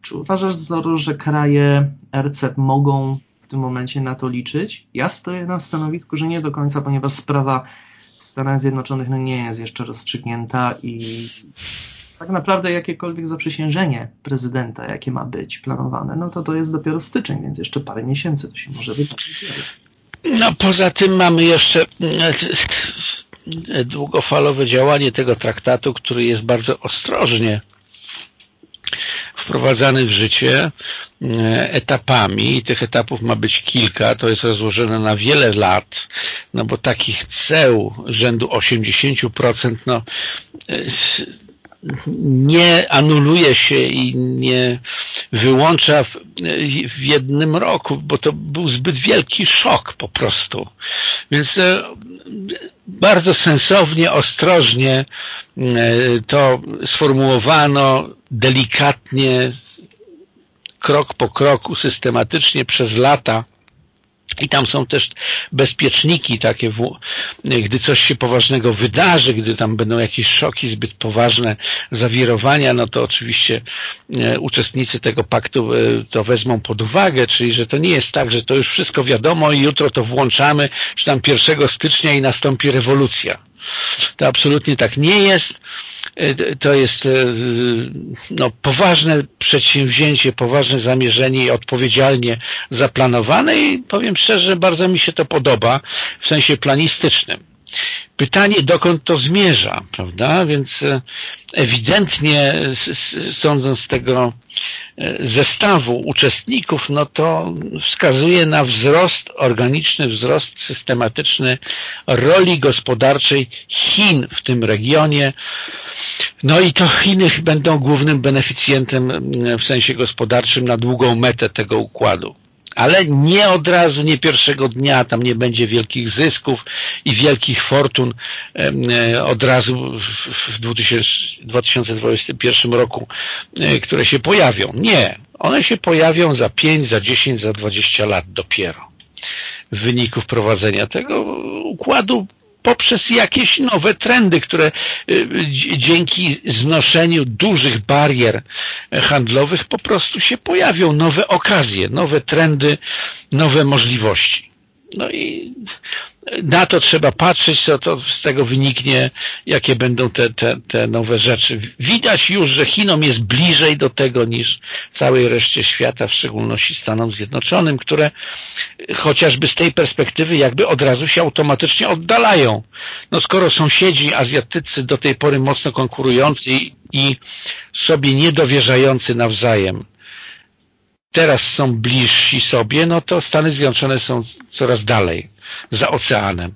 czy uważasz, Zoro, że kraje RCEP mogą w tym momencie na to liczyć? Ja stoję na stanowisku, że nie do końca, ponieważ sprawa w Stanach Zjednoczonych no nie jest jeszcze rozstrzygnięta i tak naprawdę jakiekolwiek zaprzysiężenie prezydenta, jakie ma być planowane, no to to jest dopiero styczeń, więc jeszcze parę miesięcy to się może wydarzyć. No poza tym mamy jeszcze długofalowe działanie tego traktatu, który jest bardzo ostrożnie wprowadzany w życie e, etapami. I tych etapów ma być kilka, to jest rozłożone na wiele lat, no bo takich ceł rzędu 80% no e, nie anuluje się i nie wyłącza w, w, jednym roku, bo to był zbyt wielki szok po prostu. Więc e, bardzo sensownie, ostrożnie e, to sformułowano, delikatnie, krok po kroku, systematycznie przez lata i tam są też bezpieczniki takie, gdy coś się poważnego wydarzy, gdy tam będą jakieś szoki, zbyt poważne zawirowania, no to oczywiście e, uczestnicy tego paktu e, to wezmą pod uwagę, czyli że to nie jest tak, że to już wszystko wiadomo i jutro to włączamy, czy tam 1 stycznia i nastąpi rewolucja. To absolutnie tak nie jest to jest e, no, poważne przedsięwzięcie, poważne zamierzenie i odpowiedzialnie zaplanowane i powiem szczerze, bardzo mi się to podoba w sensie planistycznym. Pytanie, dokąd to zmierza, prawda? Więc e, ewidentnie, sądząc z tego zestawu uczestników, no to wskazuje na wzrost, organiczny wzrost systematyczny roli gospodarczej Chin w tym regionie, no i to Chiny będą głównym beneficjentem mm, w sensie gospodarczym na długą metę tego układu. Ale nie od razu, nie pierwszego dnia, tam nie będzie wielkich zysków i wielkich fortun e, od razu w 2021 roku, e, które się pojawią. Nie, one się pojawią za 5, za 10, za 20 lat dopiero w wyniku wprowadzenia tego układu poprzez jakieś nowe trendy, które y, dzięki znoszeniu dużych barier handlowych po prostu się pojawią, nowe okazje, nowe trendy, nowe możliwości. No i na to trzeba patrzeć, co to z tego wyniknie, jakie będą te, te, te nowe rzeczy. Widać już, że Chinom jest bliżej do tego niż całej reszcie świata, w szczególności Stanom Zjednoczonym, które chociażby z tej perspektywy jakby od razu się automatycznie oddalają. No skoro sąsiedzi azjatycy do tej pory mocno konkurujący i sobie niedowierzający nawzajem teraz są bliżsi sobie, no to Stany Zjednoczone są coraz dalej, za oceanem.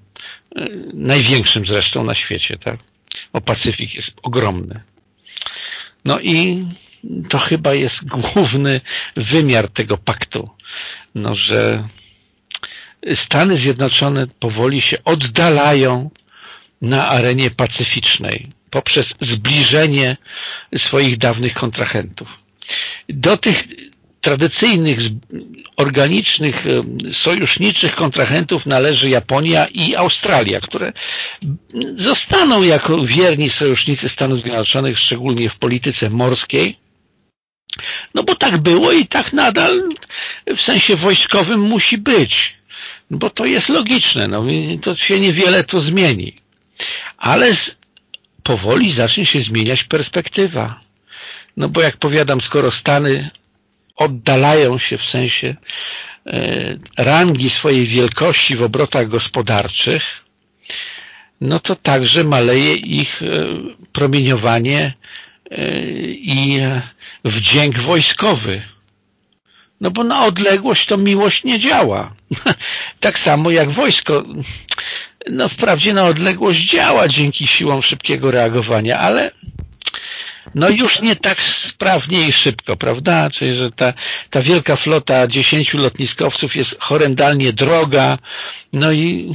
Największym zresztą na świecie, tak? Bo Pacyfik jest ogromny. No i to chyba jest główny wymiar tego paktu, no, że Stany Zjednoczone powoli się oddalają na arenie pacyficznej poprzez zbliżenie swoich dawnych kontrahentów. Do tych tradycyjnych, organicznych, sojuszniczych kontrahentów należy Japonia i Australia, które zostaną jako wierni sojusznicy Stanów Zjednoczonych, szczególnie w polityce morskiej, no bo tak było i tak nadal w sensie wojskowym musi być, bo to jest logiczne, no to się niewiele to zmieni. Ale powoli zacznie się zmieniać perspektywa. No bo jak powiadam, skoro Stany oddalają się w sensie e, rangi swojej wielkości w obrotach gospodarczych, no to także maleje ich e, promieniowanie e, i wdzięk wojskowy. No bo na odległość to miłość nie działa. tak samo jak wojsko. No wprawdzie na odległość działa dzięki siłom szybkiego reagowania, ale no już nie tak sprawnie i szybko, prawda? Czyli, że ta, ta wielka flota dziesięciu lotniskowców jest horrendalnie droga, no i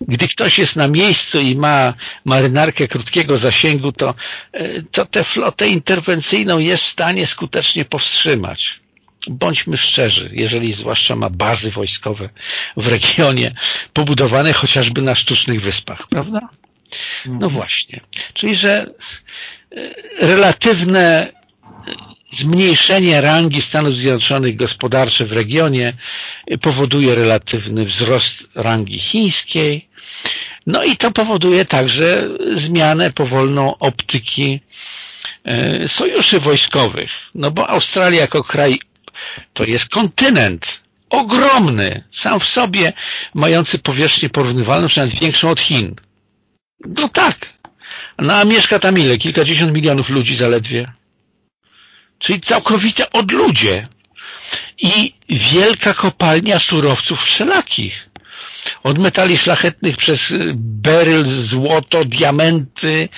gdy ktoś jest na miejscu i ma marynarkę krótkiego zasięgu, to, e, to tę flotę interwencyjną jest w stanie skutecznie powstrzymać. Bądźmy szczerzy, jeżeli zwłaszcza ma bazy wojskowe w regionie, pobudowane chociażby na sztucznych wyspach, prawda? No mhm. właśnie. Czyli, że relatywne zmniejszenie rangi Stanów Zjednoczonych gospodarcze w regionie powoduje relatywny wzrost rangi chińskiej. No i to powoduje także zmianę powolną optyki e, sojuszy wojskowych. No bo Australia jako kraj to jest kontynent ogromny, sam w sobie, mający powierzchnię porównywalną, czy nawet większą od Chin. No tak. No a mieszka tam ile? Kilkadziesiąt milionów ludzi zaledwie. Czyli całkowite odludzie. I wielka kopalnia surowców wszelakich. Od metali szlachetnych przez beryl, złoto, diamenty,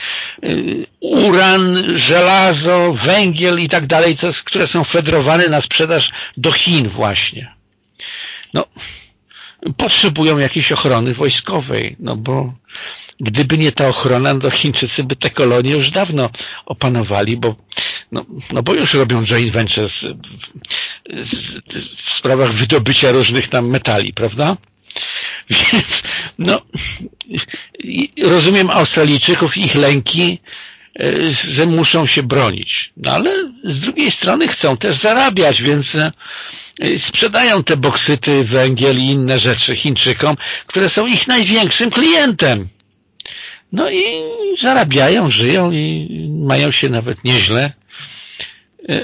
y, uran, żelazo, węgiel i tak dalej, które są fedrowane na sprzedaż do Chin właśnie. No, potrzebują jakiejś ochrony wojskowej, no bo gdyby nie ta ochrona, to Chińczycy by te kolonie już dawno opanowali, bo no, no bo już robią joint ventures w sprawach wydobycia różnych tam metali, prawda? Więc no rozumiem Australijczyków ich lęki, e, że muszą się bronić. No ale z drugiej strony chcą też zarabiać, więc e, sprzedają te boksyty, węgiel i inne rzeczy Chińczykom, które są ich największym klientem. No i zarabiają, żyją i mają się nawet nieźle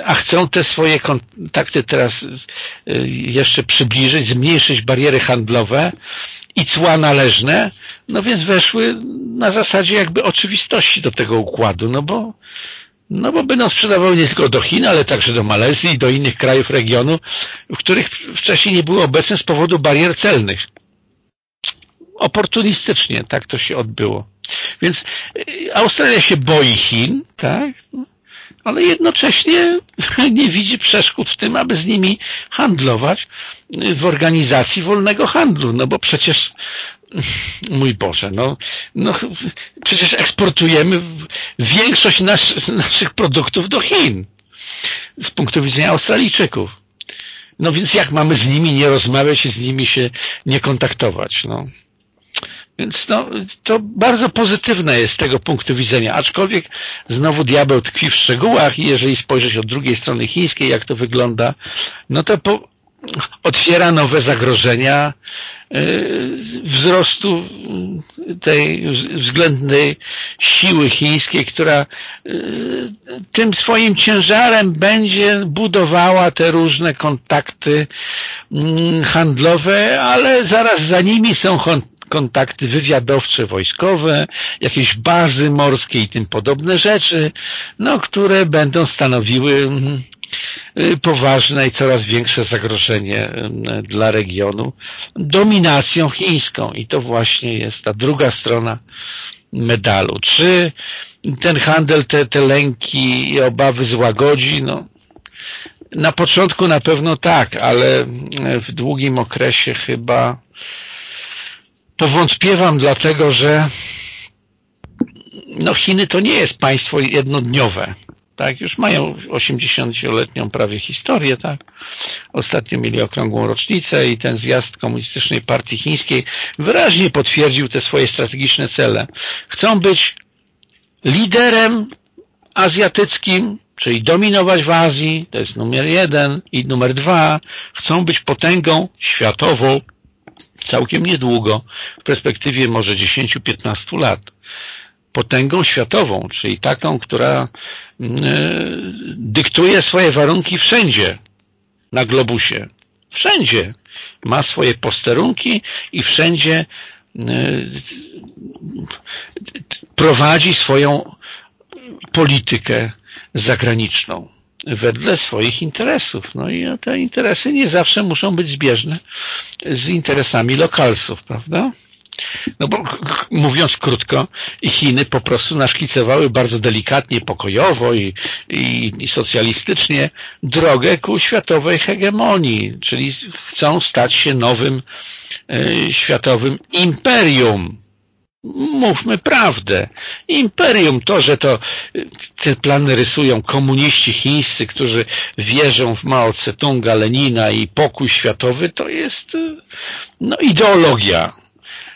a chcą te swoje kontakty teraz y, jeszcze przybliżyć, zmniejszyć bariery handlowe i cła należne, no więc weszły na zasadzie jakby oczywistości do tego układu, no bo no bo będą sprzedawały nie tylko do Chin, ale także do Malezji i do innych krajów regionu, w których wcześniej nie były obecne z powodu barier celnych. Oportunistycznie tak to się odbyło. Więc y, Australia się boi Chin, tak? ale jednocześnie nie widzi przeszkód w tym, aby z nimi handlować w organizacji wolnego handlu, no bo przecież mój Boże, no, no przecież eksportujemy większość nas, naszych produktów do Chin z punktu widzenia Australijczyków. No więc jak mamy z nimi nie rozmawiać i z nimi się nie kontaktować? No. Więc no, to bardzo pozytywne jest z tego punktu widzenia, aczkolwiek znowu diabeł tkwi w szczegółach i jeżeli spojrzeć od drugiej strony chińskiej, jak to wygląda, no to po, otwiera nowe zagrożenia y, wzrostu tej względnej siły chińskiej, która y, tym swoim ciężarem będzie budowała te różne kontakty mm, handlowe, ale zaraz za nimi są kontakty wywiadowcze, wojskowe, jakieś bazy morskie i tym podobne rzeczy, no, które będą stanowiły mm, y, poważne i coraz większe zagrożenie mm, dla regionu dominacją chińską i to właśnie jest ta druga strona medalu. Czy ten handel te, te lęki i obawy złagodzi? No, na początku na pewno tak, ale w długim okresie chyba powątpiewam dlatego, że no Chiny to nie jest państwo jednodniowe. Tak, już mają 80-letnią prawie historię, tak. Ostatnio mieli okrągłą rocznicę i ten zjazd Komunistycznej Partii Chińskiej wyraźnie potwierdził te swoje strategiczne cele. Chcą być liderem azjatyckim, czyli dominować w Azji, to jest numer jeden i numer dwa, chcą być potęgą światową, całkiem niedługo, w perspektywie może 10-15 lat, potęgą światową, czyli taką, która mm, e, dyktuje swoje warunki wszędzie na globusie. Wszędzie. Ma swoje posterunki i wszędzie e, prowadzi swoją politykę zagraniczną wedle swoich interesów. No i te interesy nie zawsze muszą być zbieżne z interesami lokalsów, prawda? No bo mówiąc krótko, Chiny po prostu naszkicowały bardzo delikatnie, pokojowo i, i, i, socjalistycznie drogę ku światowej hegemonii, czyli chcą stać się nowym y, światowym imperium mówmy prawdę. Imperium to, że to te plany rysują komuniści chińscy, którzy wierzą w Mao Tse-tunga, Lenina i pokój światowy, to jest no, ideologia.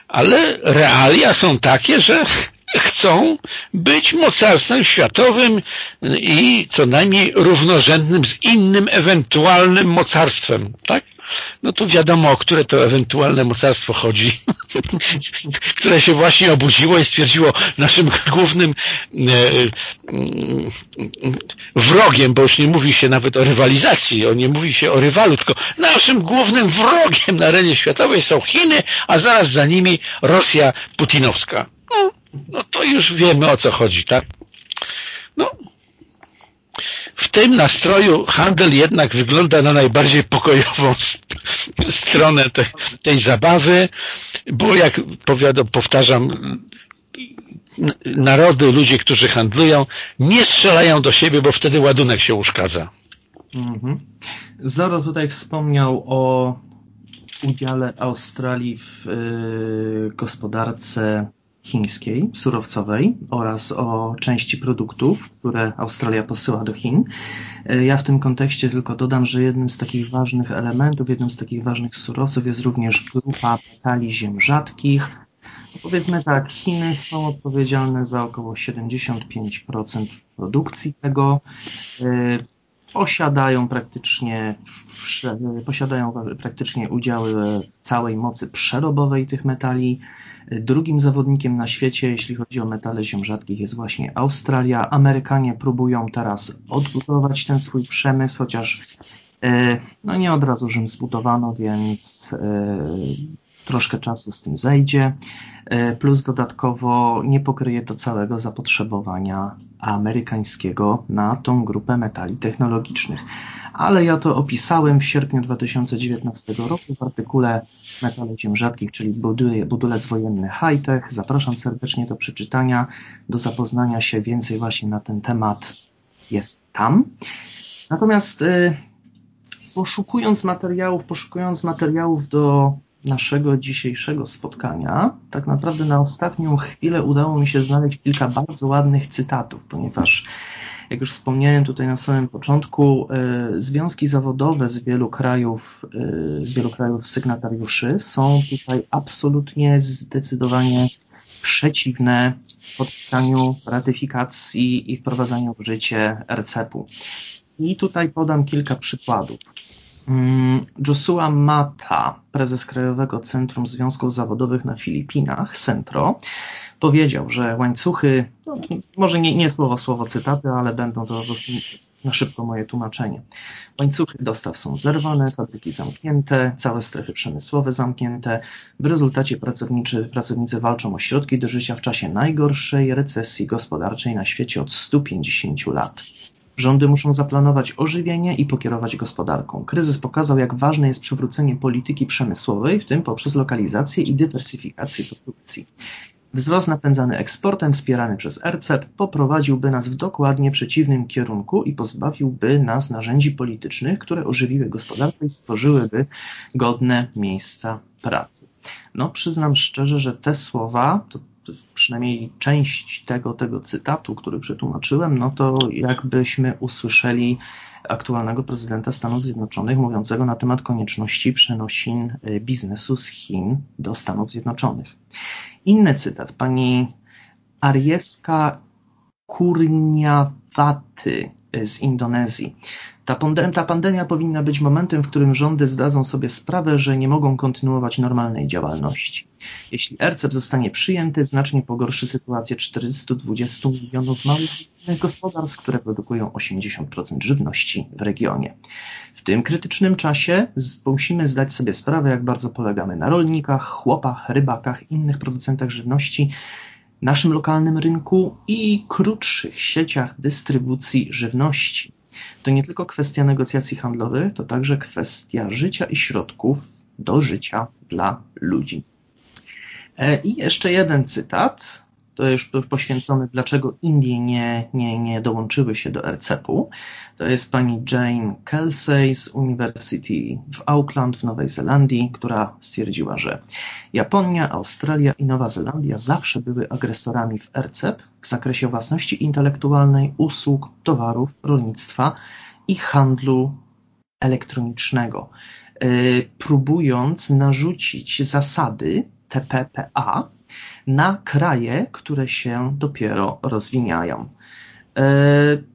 Ale realia są takie, że chcą być mocarstwem światowym i co najmniej równorzędnym z innym ewentualnym mocarstwem, tak? No to wiadomo, o które to ewentualne mocarstwo chodzi, które się właśnie obudziło i stwierdziło naszym głównym e, e, wrogiem, bo już nie mówi się nawet o rywalizacji, o nie mówi się o rywalu, tylko naszym głównym wrogiem na arenie światowej są Chiny, a zaraz za nimi Rosja putinowska. No, no to już wiemy o co chodzi, tak? No, w tym nastroju handel jednak wygląda na najbardziej pokojową stronę te, tej zabawy, bo jak powiadam, powtarzam, narody, ludzie, którzy handlują, nie strzelają do siebie, bo wtedy ładunek się uszkadza. Mhm. Zoro tutaj wspomniał o udziale Australii w y, gospodarce chińskiej, surowcowej oraz o części produktów, które Australia posyła do Chin. E, ja w tym kontekście tylko dodam, że jednym z takich ważnych elementów, jednym z takich ważnych surowców jest również grupa metali ziem rzadkich. Powiedzmy tak, Chiny są odpowiedzialne za około 75% produkcji tego. Posiadają praktycznie, posiadają praktycznie udziały całej mocy przerobowej tych metali. Drugim zawodnikiem na świecie, jeśli chodzi o metale ziem rzadkich, jest właśnie Australia. Amerykanie próbują teraz odbudować ten swój przemysł, chociaż e, no nie od razu Rzym zbudowano, więc e, troszkę czasu z tym zejdzie. E, plus dodatkowo nie pokryje to całego zapotrzebowania amerykańskiego na tą grupę metali technologicznych ale ja to opisałem w sierpniu 2019 roku w artykule Metale Ziem Rzadkich, czyli budulec wojenny high-tech. Zapraszam serdecznie do przeczytania, do zapoznania się więcej właśnie na ten temat jest tam. Natomiast y, poszukując materiałów, poszukując materiałów do naszego dzisiejszego spotkania, tak naprawdę na ostatnią chwilę udało mi się znaleźć kilka bardzo ładnych cytatów, ponieważ jak już wspomniałem tutaj na samym początku, e, związki zawodowe z wielu krajów, e, z wielu krajów sygnatariuszy są tutaj absolutnie zdecydowanie przeciwne podpisaniu ratyfikacji i wprowadzaniu w życie RCEP-u. I tutaj podam kilka przykładów. Mm, Joshua Mata, prezes Krajowego Centrum Związków Zawodowych na Filipinach, Centro, powiedział, że łańcuchy, no, może nie, nie słowo słowo cytaty, ale będą to na szybko moje tłumaczenie. Łańcuchy dostaw są zerwane, fabryki zamknięte, całe strefy przemysłowe zamknięte. W rezultacie pracownicy, pracownicy walczą o środki do życia w czasie najgorszej recesji gospodarczej na świecie od 150 lat. Rządy muszą zaplanować ożywienie i pokierować gospodarką. Kryzys pokazał, jak ważne jest przywrócenie polityki przemysłowej, w tym poprzez lokalizację i dywersyfikację produkcji. Wzrost napędzany eksportem wspierany przez RCEP poprowadziłby nas w dokładnie przeciwnym kierunku i pozbawiłby nas narzędzi politycznych, które ożywiły gospodarkę i stworzyłyby godne miejsca pracy. No, przyznam szczerze, że te słowa, to przynajmniej część tego, tego cytatu, który przetłumaczyłem, no to jakbyśmy usłyszeli aktualnego prezydenta Stanów Zjednoczonych mówiącego na temat konieczności przenosin y, biznesu z Chin do Stanów Zjednoczonych. Inny cytat, pani Arieska Kurniawaty z Indonezji. Ta, ta pandemia powinna być momentem, w którym rządy zdadzą sobie sprawę, że nie mogą kontynuować normalnej działalności. Jeśli RCEP zostanie przyjęty, znacznie pogorszy sytuację 420 milionów małych gospodarstw, które produkują 80% żywności w regionie. W tym krytycznym czasie musimy zdać sobie sprawę, jak bardzo polegamy na rolnikach, chłopach, rybakach, innych producentach żywności, naszym lokalnym rynku i krótszych sieciach dystrybucji żywności. To nie tylko kwestia negocjacji handlowych, to także kwestia życia i środków do życia dla ludzi. E, I jeszcze jeden cytat, to już poświęcony, dlaczego Indie nie, nie, nie dołączyły się do RCEP-u. To jest pani Jane Kelsey z University w Auckland w Nowej Zelandii, która stwierdziła, że Japonia, Australia i Nowa Zelandia zawsze były agresorami w RCEP w zakresie własności intelektualnej, usług, towarów, rolnictwa i handlu elektronicznego, e, próbując narzucić zasady TPPA na kraje, które się dopiero rozwijają. E,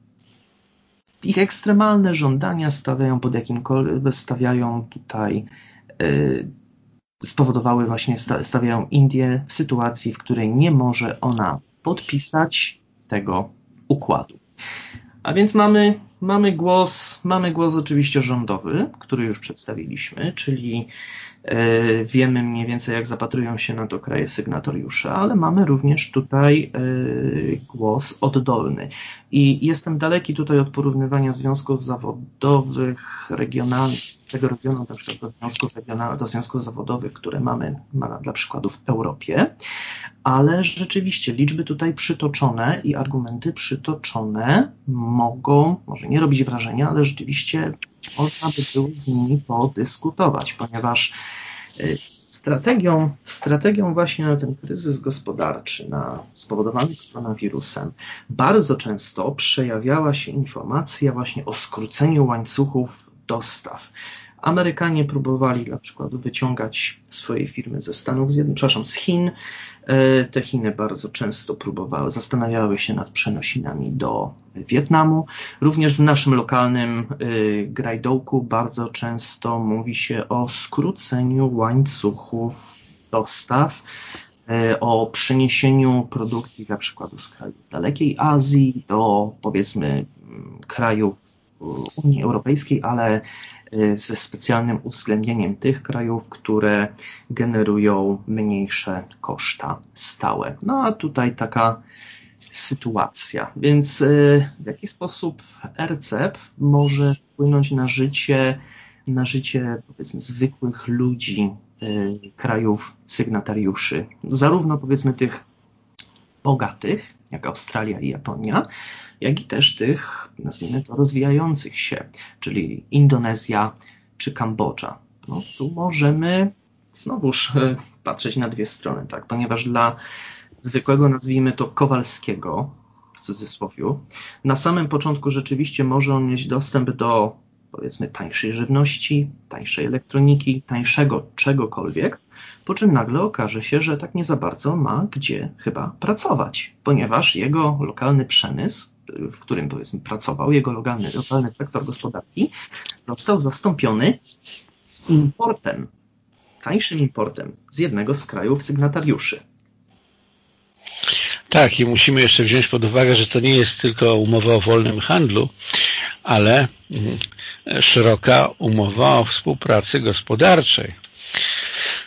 ich ekstremalne żądania stawiają pod jakimkolwiek, stawiają tutaj, yy, spowodowały właśnie, stawiają Indię w sytuacji, w której nie może ona podpisać tego układu. A więc mamy, mamy głos, mamy głos oczywiście rządowy, który już przedstawiliśmy, czyli E, wiemy mniej więcej, jak zapatrują się na to kraje sygnatariusze, ale mamy również tutaj e, głos oddolny. I jestem daleki tutaj od porównywania związków zawodowych, regionalnych, tego regionu, na przykład do związków, do związków zawodowych, które mamy, mamy dla przykładu w Europie, ale rzeczywiście liczby tutaj przytoczone i argumenty przytoczone mogą, może nie robić wrażenia, ale rzeczywiście można by było z nimi podyskutować, ponieważ y, strategią, strategią właśnie na ten kryzys gospodarczy, na spowodowany koronawirusem, bardzo często przejawiała się informacja właśnie o skróceniu łańcuchów dostaw. Amerykanie próbowali dla przykładu wyciągać swoje firmy ze Stanów Zjednoczonych, przepraszam, z Chin. E, te Chiny bardzo często próbowały, zastanawiały się nad przenosinami do Wietnamu. Również w naszym lokalnym e, grajdołku bardzo często mówi się o skróceniu łańcuchów dostaw, e, o przeniesieniu produkcji na przykład z krajów dalekiej Azji do powiedzmy krajów Unii Europejskiej, ale ze specjalnym uwzględnieniem tych krajów, które generują mniejsze koszta stałe. No a tutaj taka sytuacja. Więc y, w jaki sposób RCEP może wpłynąć na życie, na życie powiedzmy zwykłych ludzi y, krajów sygnatariuszy, zarówno powiedzmy tych bogatych, jak Australia i Japonia, jak i też tych, nazwijmy to, rozwijających się, czyli Indonezja czy Kambodża. No, tu możemy znowuż e, patrzeć na dwie strony, tak, ponieważ dla zwykłego, nazwijmy to, Kowalskiego, w cudzysłowie, na samym początku rzeczywiście może on mieć dostęp do powiedzmy tańszej żywności, tańszej elektroniki, tańszego czegokolwiek, po czym nagle okaże się, że tak nie za bardzo ma gdzie chyba pracować, ponieważ jego lokalny przemysł w którym powiedzmy pracował, jego lokalny, lokalny sektor gospodarki, został zastąpiony importem, tańszym importem z jednego z krajów sygnatariuszy. Tak, i musimy jeszcze wziąć pod uwagę, że to nie jest tylko umowa o wolnym handlu, ale mm, szeroka umowa o współpracy gospodarczej.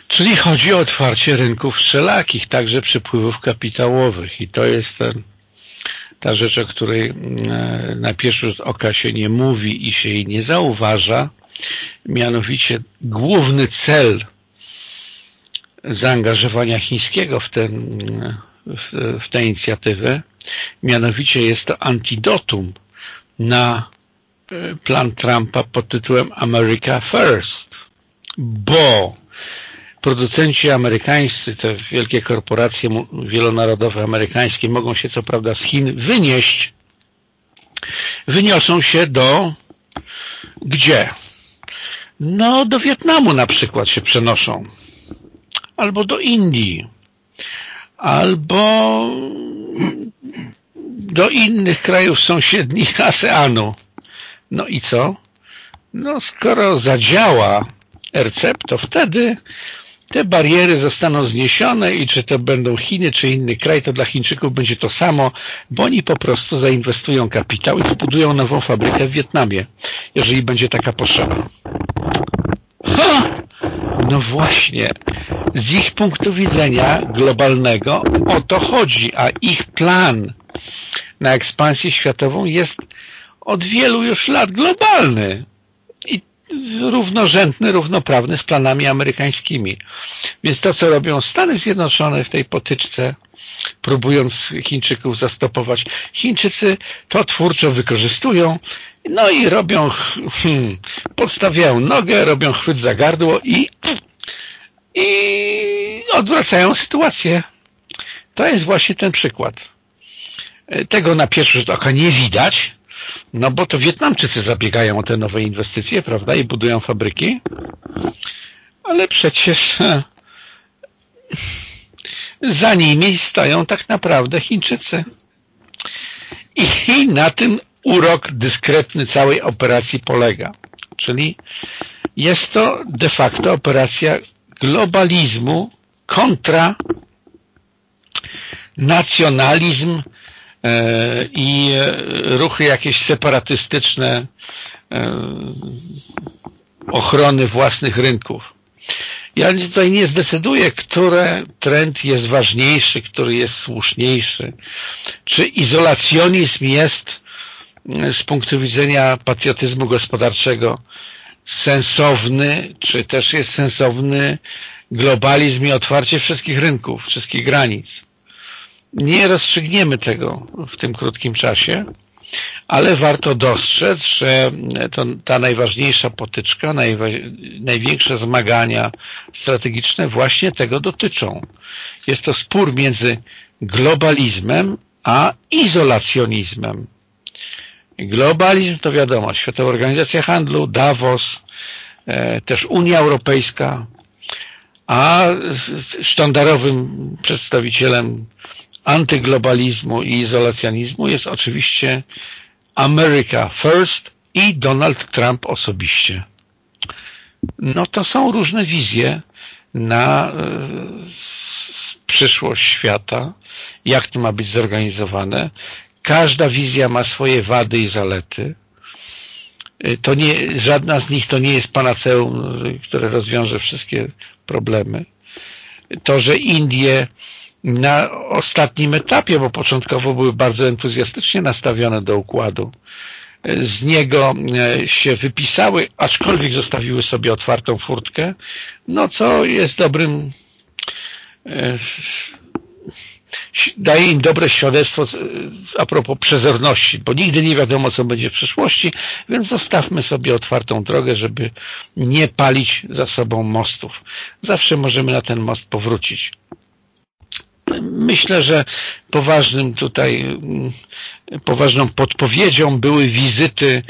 Czyli chodzi o otwarcie rynków wszelakich, także przepływów kapitałowych i to jest ten ta rzecz, o której e, na pierwszy rzut oka się nie mówi i się jej nie zauważa, mianowicie główny cel zaangażowania chińskiego w, ten, w, w tę inicjatywę, mianowicie jest to antidotum na e, plan Trumpa pod tytułem America First, bo producenci amerykańscy, te wielkie korporacje wielonarodowe amerykańskie mogą się co prawda z Chin wynieść, wyniosą się do gdzie? No do Wietnamu na przykład się przenoszą albo do Indii albo do innych krajów sąsiednich ASEANu. No i co? No skoro zadziała RCEP, to wtedy te bariery zostaną zniesione i czy to będą Chiny, czy inny kraj, to dla Chińczyków będzie to samo, bo oni po prostu zainwestują kapitał i wybudują nową fabrykę w Wietnamie, jeżeli będzie taka potrzeba. Ha! No właśnie, z ich punktu widzenia globalnego o to chodzi, a ich plan na ekspansję światową jest od wielu już lat globalny. Równorzędny, równoprawny z planami amerykańskimi. Więc to, co robią Stany Zjednoczone w tej potyczce, próbując Chińczyków zastopować, Chińczycy to twórczo wykorzystują, no i robią, hmm, podstawiają nogę, robią chwyt za gardło i, i odwracają sytuację. To jest właśnie ten przykład. Tego na pierwszy rzut oka nie widać, no bo to Wietnamczycy zabiegają o te nowe inwestycje, prawda, i budują fabryki. Ale przecież e, za nimi stają tak naprawdę Chińczycy. I na tym urok dyskretny całej operacji polega. Czyli jest to de facto operacja globalizmu kontra nacjonalizm i ruchy jakieś separatystyczne e, ochrony własnych rynków. Ja tutaj nie zdecyduję, który trend jest ważniejszy, który jest słuszniejszy. Czy izolacjonizm jest e, z punktu widzenia patriotyzmu gospodarczego sensowny, czy też jest sensowny globalizm i otwarcie wszystkich rynków, wszystkich granic. Nie rozstrzygniemy tego w tym krótkim czasie, ale warto dostrzec, że to, ta najważniejsza potyczka, najwa, największe zmagania strategiczne właśnie tego dotyczą. Jest to spór między globalizmem a izolacjonizmem. Globalizm to wiadomo, Światowa Organizacja Handlu, Davos, e, też Unia Europejska, a sztandarowym przedstawicielem antyglobalizmu i izolacjonizmu jest oczywiście America First i Donald Trump osobiście. No to są różne wizje na e, przyszłość świata, jak to ma być zorganizowane. Każda wizja ma swoje wady i zalety. E, to nie, żadna z nich to nie jest panaceum, które rozwiąże wszystkie problemy. To, że Indie na ostatnim etapie, bo początkowo były bardzo entuzjastycznie nastawione do układu, z niego e, się wypisały, aczkolwiek zostawiły sobie otwartą furtkę, no co jest dobrym e, daje im dobre świadectwo a propos przezorności, bo nigdy nie wiadomo, co będzie w przyszłości, więc zostawmy sobie otwartą drogę, żeby nie palić za sobą mostów. Zawsze możemy na ten most powrócić. Myślę, że poważnym tutaj, mm, poważną podpowiedzią były wizyty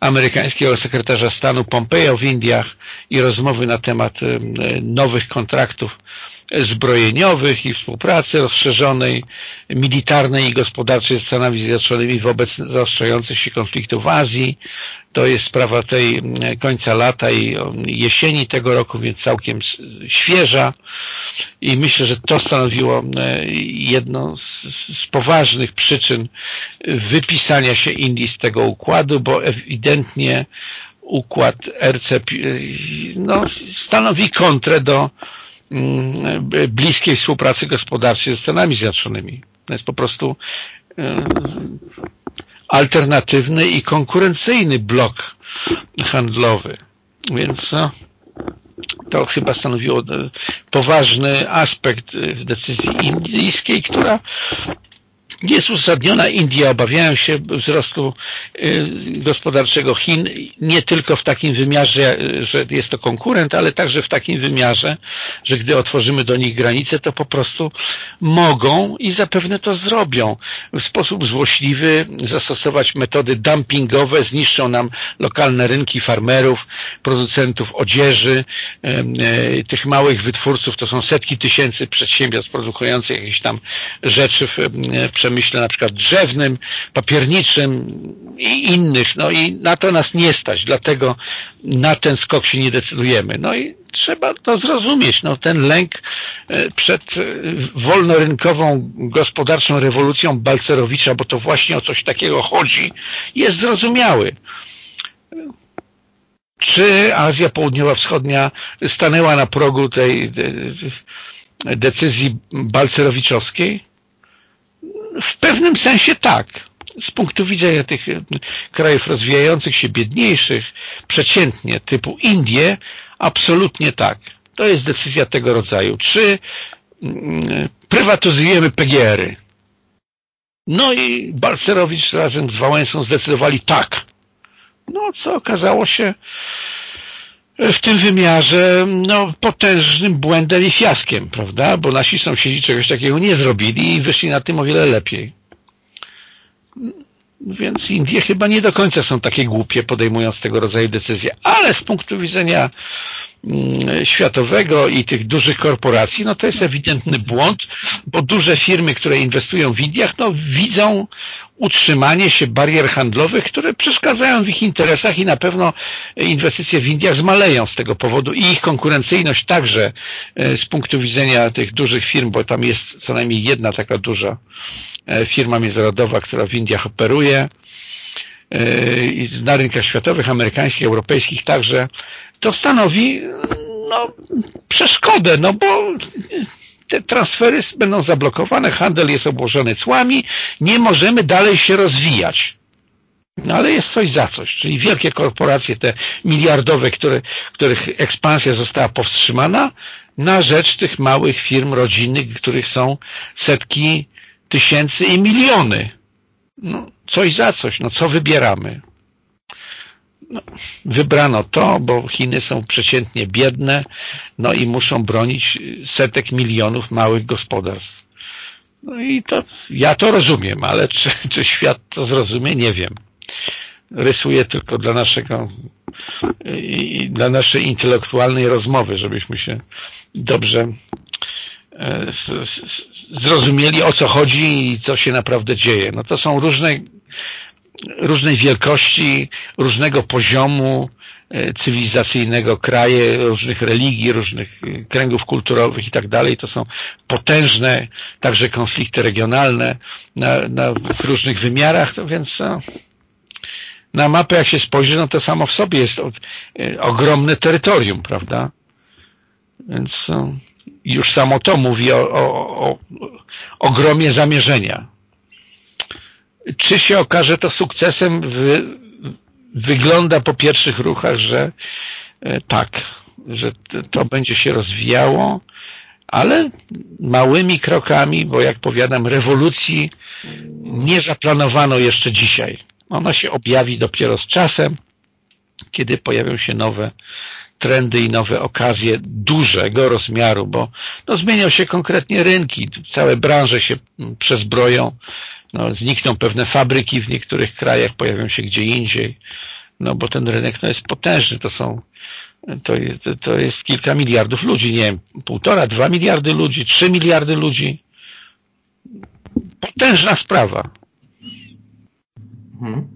amerykańskiego sekretarza stanu Pompeo w Indiach i rozmowy na temat mm, nowych kontraktów zbrojeniowych i współpracy rozszerzonej, militarnej i gospodarczej z Stanami Zjednoczonymi wobec zaostrzających się konfliktów w Azji. To jest sprawa tej mm, końca lata i jesieni tego roku, więc całkiem świeża i myślę, że to stanowiło e, jedną z, poważnych przyczyn wypisania się Indii z tego układu, bo ewidentnie układ RC no, stanowi kontrę do Mm, bliskiej współpracy gospodarczej ze Stanami Zjednoczonymi. To jest po prostu e, alternatywny i konkurencyjny blok handlowy. Więc no, to chyba stanowiło e, poważny aspekt decyzji indyjskiej, która jest uzasadniona. Indie obawiają się wzrostu y, gospodarczego Chin nie tylko w takim wymiarze, że jest to konkurent, ale także w takim wymiarze, że gdy otworzymy do nich granice, to po prostu mogą i zapewne to zrobią. W sposób złośliwy zastosować metody dumpingowe, zniszczą nam lokalne rynki farmerów, producentów odzieży, y, tych małych wytwórców, to są setki tysięcy przedsiębiorstw produkujących jakieś tam rzeczy w przemyśle na przykład drzewnym, papierniczym i innych. No i na to nas nie stać, dlatego na ten skok się nie decydujemy. No i trzeba to zrozumieć. No, ten lęk e, przed e, wolnorynkową gospodarczą rewolucją Balcerowicza, bo to właśnie o coś takiego chodzi, jest zrozumiały. Czy Azja Południowa-Wschodnia stanęła na progu tej decyzji balcerowiczowskiej? W pewnym sensie tak. Z punktu widzenia tych e, krajów rozwijających się, biedniejszych, przeciętnie, typu Indie, absolutnie tak. To jest decyzja tego rodzaju. Czy mm, prywatyzujemy PGR-y? No i Balcerowicz razem z Wałęsą zdecydowali tak. No, co okazało się w tym wymiarze no, potężnym błędem i fiaskiem, prawda? Bo nasi sąsiedzi czegoś takiego nie zrobili i wyszli na tym o wiele lepiej. Więc Indie chyba nie do końca są takie głupie, podejmując tego rodzaju decyzje. Ale z punktu widzenia światowego i tych dużych korporacji, no to jest ewidentny błąd, bo duże firmy, które inwestują w Indiach, no widzą utrzymanie się barier handlowych, które przeszkadzają w ich interesach i na pewno inwestycje w Indiach zmaleją z tego powodu i ich konkurencyjność także e, z punktu widzenia tych dużych firm, bo tam jest co najmniej jedna taka duża e, firma międzynarodowa, która w Indiach operuje, e, na rynkach światowych, amerykańskich, europejskich także, to stanowi no, przeszkodę, no bo te transfery będą zablokowane, handel jest obłożony cłami, nie możemy dalej się rozwijać. No ale jest coś za coś, czyli wielkie korporacje, te miliardowe, które, których ekspansja została powstrzymana, na rzecz tych małych firm rodzinnych, których są setki tysięcy i miliony. No, coś za coś, no co wybieramy? No, wybrano to, bo Chiny są przeciętnie biedne, no i muszą bronić setek milionów małych gospodarstw. No i to, ja to rozumiem, ale czy, czy świat to zrozumie, nie wiem. Rysuję tylko dla naszego i dla naszej intelektualnej rozmowy, żebyśmy się dobrze e, zrozumieli o co chodzi i co się naprawdę dzieje. No to są różne różnej wielkości, różnego poziomu e, cywilizacyjnego kraje, różnych religii, różnych e, kręgów kulturowych i tak dalej. To są potężne także konflikty regionalne na, na różnych wymiarach, to więc no, na mapę jak się spojrzy, no to samo w sobie jest e, ogromne terytorium, prawda? Więc no, już samo to mówi o, o, o, o gromie zamierzenia czy się okaże to sukcesem, wygląda po pierwszych ruchach, że e, tak, że to będzie się rozwijało, ale małymi krokami, bo jak powiadam, rewolucji nie zaplanowano jeszcze dzisiaj. Ona się objawi dopiero z czasem, kiedy pojawią się nowe trendy i nowe okazje dużego rozmiaru, bo no, zmienią się konkretnie rynki, całe branże się przezbroją, no, znikną pewne fabryki w niektórych krajach, pojawią się gdzie indziej, no bo ten rynek no, jest potężny, to są to jest, to jest kilka miliardów ludzi, nie wiem, półtora, dwa miliardy ludzi, trzy miliardy ludzi. Potężna sprawa. Hmm.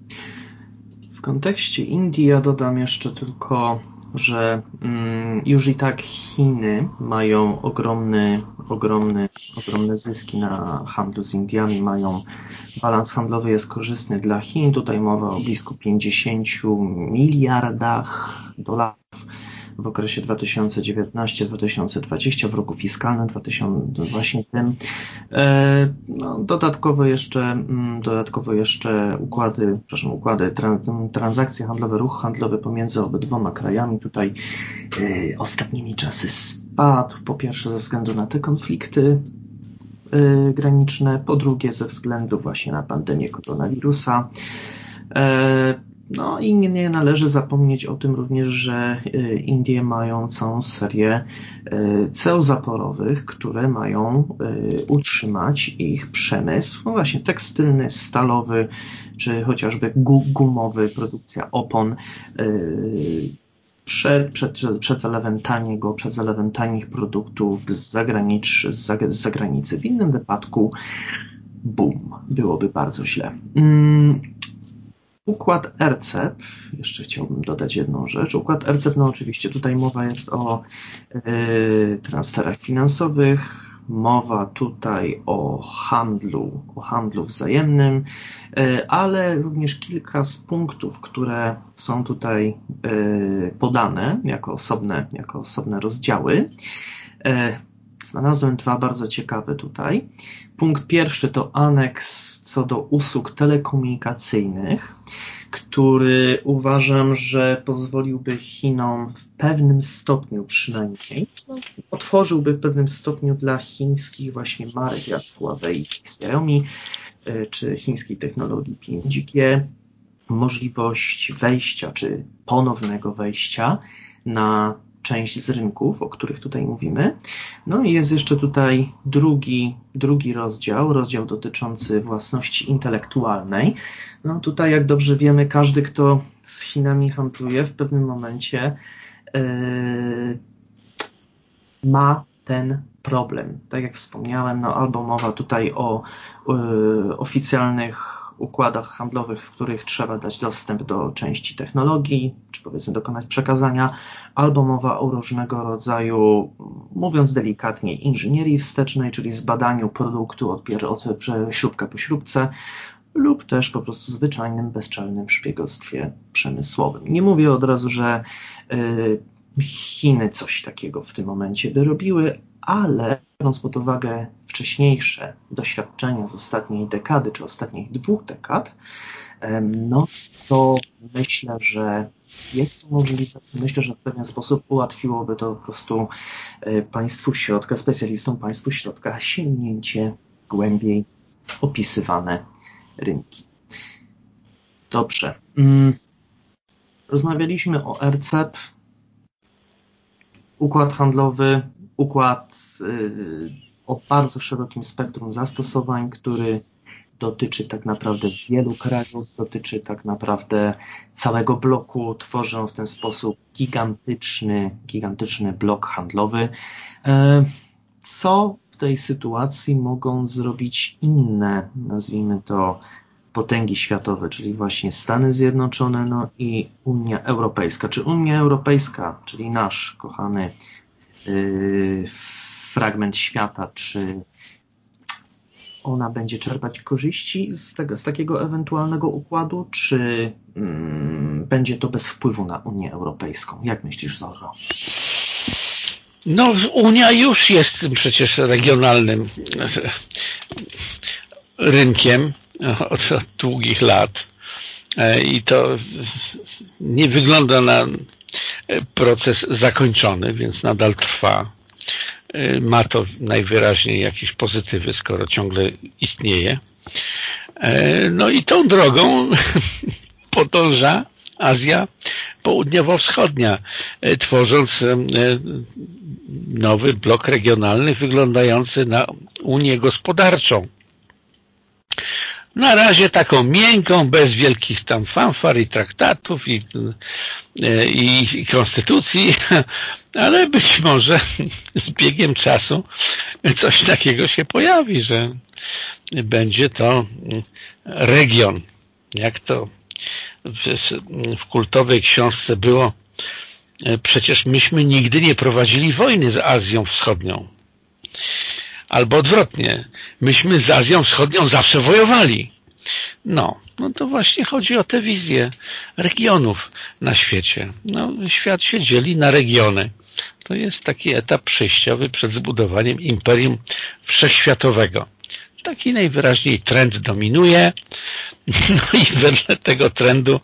W kontekście Indii ja dodam jeszcze tylko że mm, już i tak Chiny mają ogromny, ogromny, ogromne zyski na handlu z Indiami, mają balans handlowy jest korzystny dla Chin. Tutaj mowa o blisko 50 miliardach dolarów w okresie 2019-2020 w roku fiskalnym 2000 właśnie tym. E, no, dodatkowo jeszcze mm, dodatkowo jeszcze układy, przepraszam, układy, transakcje handlowe, ruch handlowy pomiędzy obydwoma krajami tutaj e, ostatnimi czasy spadł. Po pierwsze ze względu na te konflikty e, graniczne, po drugie ze względu właśnie na pandemię koronawirusa. No i nie należy zapomnieć o tym również, że y, Indie mają całą serię y, ceł zaporowych, które mają y, utrzymać ich przemysł, no właśnie tekstylny, stalowy, czy chociażby gumowy, produkcja opon, przed, przed, przed zalewem taniego, przed zalewem tanich produktów z, zagranicz, z zagranicy. W innym wypadku boom, byłoby bardzo źle. Układ RCEP, jeszcze chciałbym dodać jedną rzecz. Układ RCEP, no oczywiście tutaj mowa jest o y, transferach finansowych, mowa tutaj o handlu, o handlu wzajemnym, y, ale również kilka z punktów, które są tutaj y, podane jako osobne, jako osobne rozdziały. Znalazłem dwa bardzo ciekawe tutaj. Punkt pierwszy to aneks co do usług telekomunikacyjnych, który uważam, że pozwoliłby Chinom w pewnym stopniu przynajmniej, otworzyłby w pewnym stopniu dla chińskich właśnie marek jak Huawei, Xiaomi e, czy chińskiej technologii 5G możliwość wejścia czy ponownego wejścia na część z rynków, o których tutaj mówimy. No i jest jeszcze tutaj drugi, drugi rozdział, rozdział dotyczący własności intelektualnej. No tutaj, jak dobrze wiemy, każdy, kto z Chinami handluje, w pewnym momencie ma ten problem. Tak jak wspomniałem, no albo mowa tutaj o oficjalnych układach handlowych, w których trzeba dać dostęp do części technologii, czy powiedzmy dokonać przekazania, albo mowa o różnego rodzaju, mówiąc delikatnie, inżynierii wstecznej, czyli zbadaniu produktu od, od śrubka po śrubce, lub też po prostu zwyczajnym, bezczelnym szpiegostwie przemysłowym. Nie mówię od razu, że y, Chiny coś takiego w tym momencie by robiły, ale biorąc pod uwagę wcześniejsze doświadczenia z ostatniej dekady, czy ostatnich dwóch dekad, no to myślę, że jest to możliwe. Myślę, że w pewien sposób ułatwiłoby to po prostu e, państwu środka, specjalistom państwu środka sięgnięcie głębiej opisywane rynki. Dobrze. Mm. Rozmawialiśmy o RCEP, układ handlowy, układ y, o bardzo szerokim spektrum zastosowań, który dotyczy tak naprawdę wielu krajów, dotyczy tak naprawdę całego bloku, tworzą w ten sposób gigantyczny, gigantyczny blok handlowy. E, co w tej sytuacji mogą zrobić inne, nazwijmy to, potęgi światowe, czyli właśnie Stany Zjednoczone no i Unia Europejska. Czy Unia Europejska, czyli nasz kochany yy, fragment świata, czy ona będzie czerpać korzyści z, tego, z takiego ewentualnego układu, czy mm, będzie to bez wpływu na Unię Europejską? Jak myślisz, Zorro? No, Unia już jest przecież regionalnym rynkiem od, od długich lat e, i to nie wygląda na proces zakończony, więc nadal trwa. E, ma to najwyraźniej jakieś pozytywy, skoro ciągle istnieje. E, no i tą drogą podąża Azja Południowo-Wschodnia, tworząc nowy blok regionalny wyglądający na Unię Gospodarczą na razie taką miękką, bez wielkich tam fanfar i traktatów i, i, i konstytucji, ale być może z biegiem czasu coś takiego się pojawi, że będzie to region, jak to w, w kultowej książce było, przecież myśmy nigdy nie prowadzili wojny z Azją Wschodnią. Albo odwrotnie, myśmy z Azją Wschodnią zawsze wojowali. No, no to właśnie chodzi o tę wizję regionów na świecie. No, świat się dzieli na regiony. To jest taki etap przejściowy przed zbudowaniem imperium wszechświatowego. Taki najwyraźniej trend dominuje. No i wedle tego trendu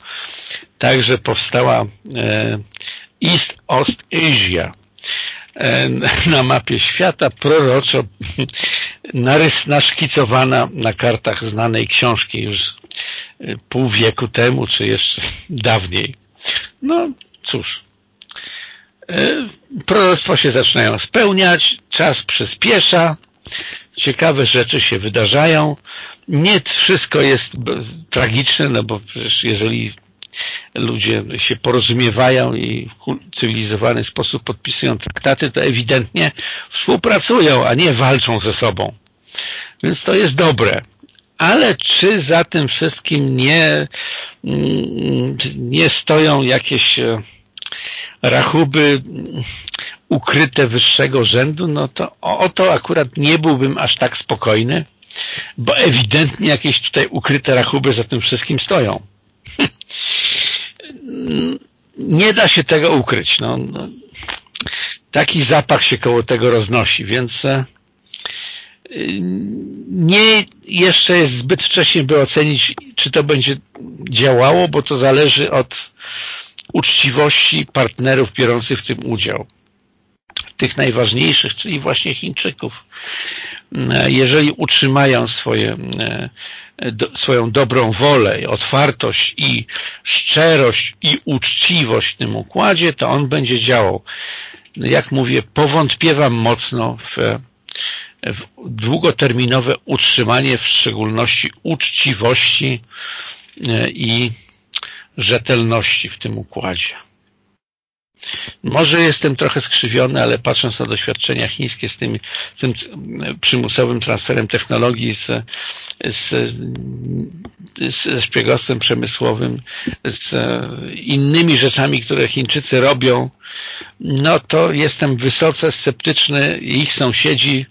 także powstała e, East Ost Asia na mapie świata proroczo narys, naszkicowana na kartach znanej książki już e, pół wieku temu, czy jeszcze dawniej. No cóż, e, proroctwa się zaczynają spełniać, czas przyspiesza, ciekawe rzeczy się wydarzają. Nie wszystko jest tragiczne, no bo przecież jeżeli ludzie się porozumiewają i w cywilizowany sposób podpisują traktaty, to ewidentnie współpracują, a nie walczą ze sobą. Więc to jest dobre. Ale czy za tym wszystkim nie, mm, nie stoją jakieś e, rachuby ukryte wyższego rzędu, no to o to akurat nie byłbym aż tak spokojny, bo ewidentnie jakieś tutaj ukryte rachuby za tym wszystkim stoją nie da się tego ukryć. No, no, taki zapach się koło tego roznosi, więc e, nie jeszcze jest zbyt wcześnie, by ocenić, czy to będzie działało, bo to zależy od uczciwości partnerów biorących w tym udział. Tych najważniejszych, czyli właśnie Chińczyków. E, jeżeli utrzymają swoje e, swoją dobrą wolę, otwartość i szczerość i uczciwość w tym układzie, to on będzie działał. Jak mówię, powątpiewam mocno w, w długoterminowe utrzymanie w szczególności uczciwości e, i rzetelności w tym układzie. Może jestem trochę skrzywiony, ale patrząc na doświadczenia chińskie z tym, tym przymusowym transferem technologii z, z, ze szpiegostwem przemysłowym, z innymi rzeczami, które Chińczycy robią, no to jestem wysoce sceptyczny. Ich sąsiedzi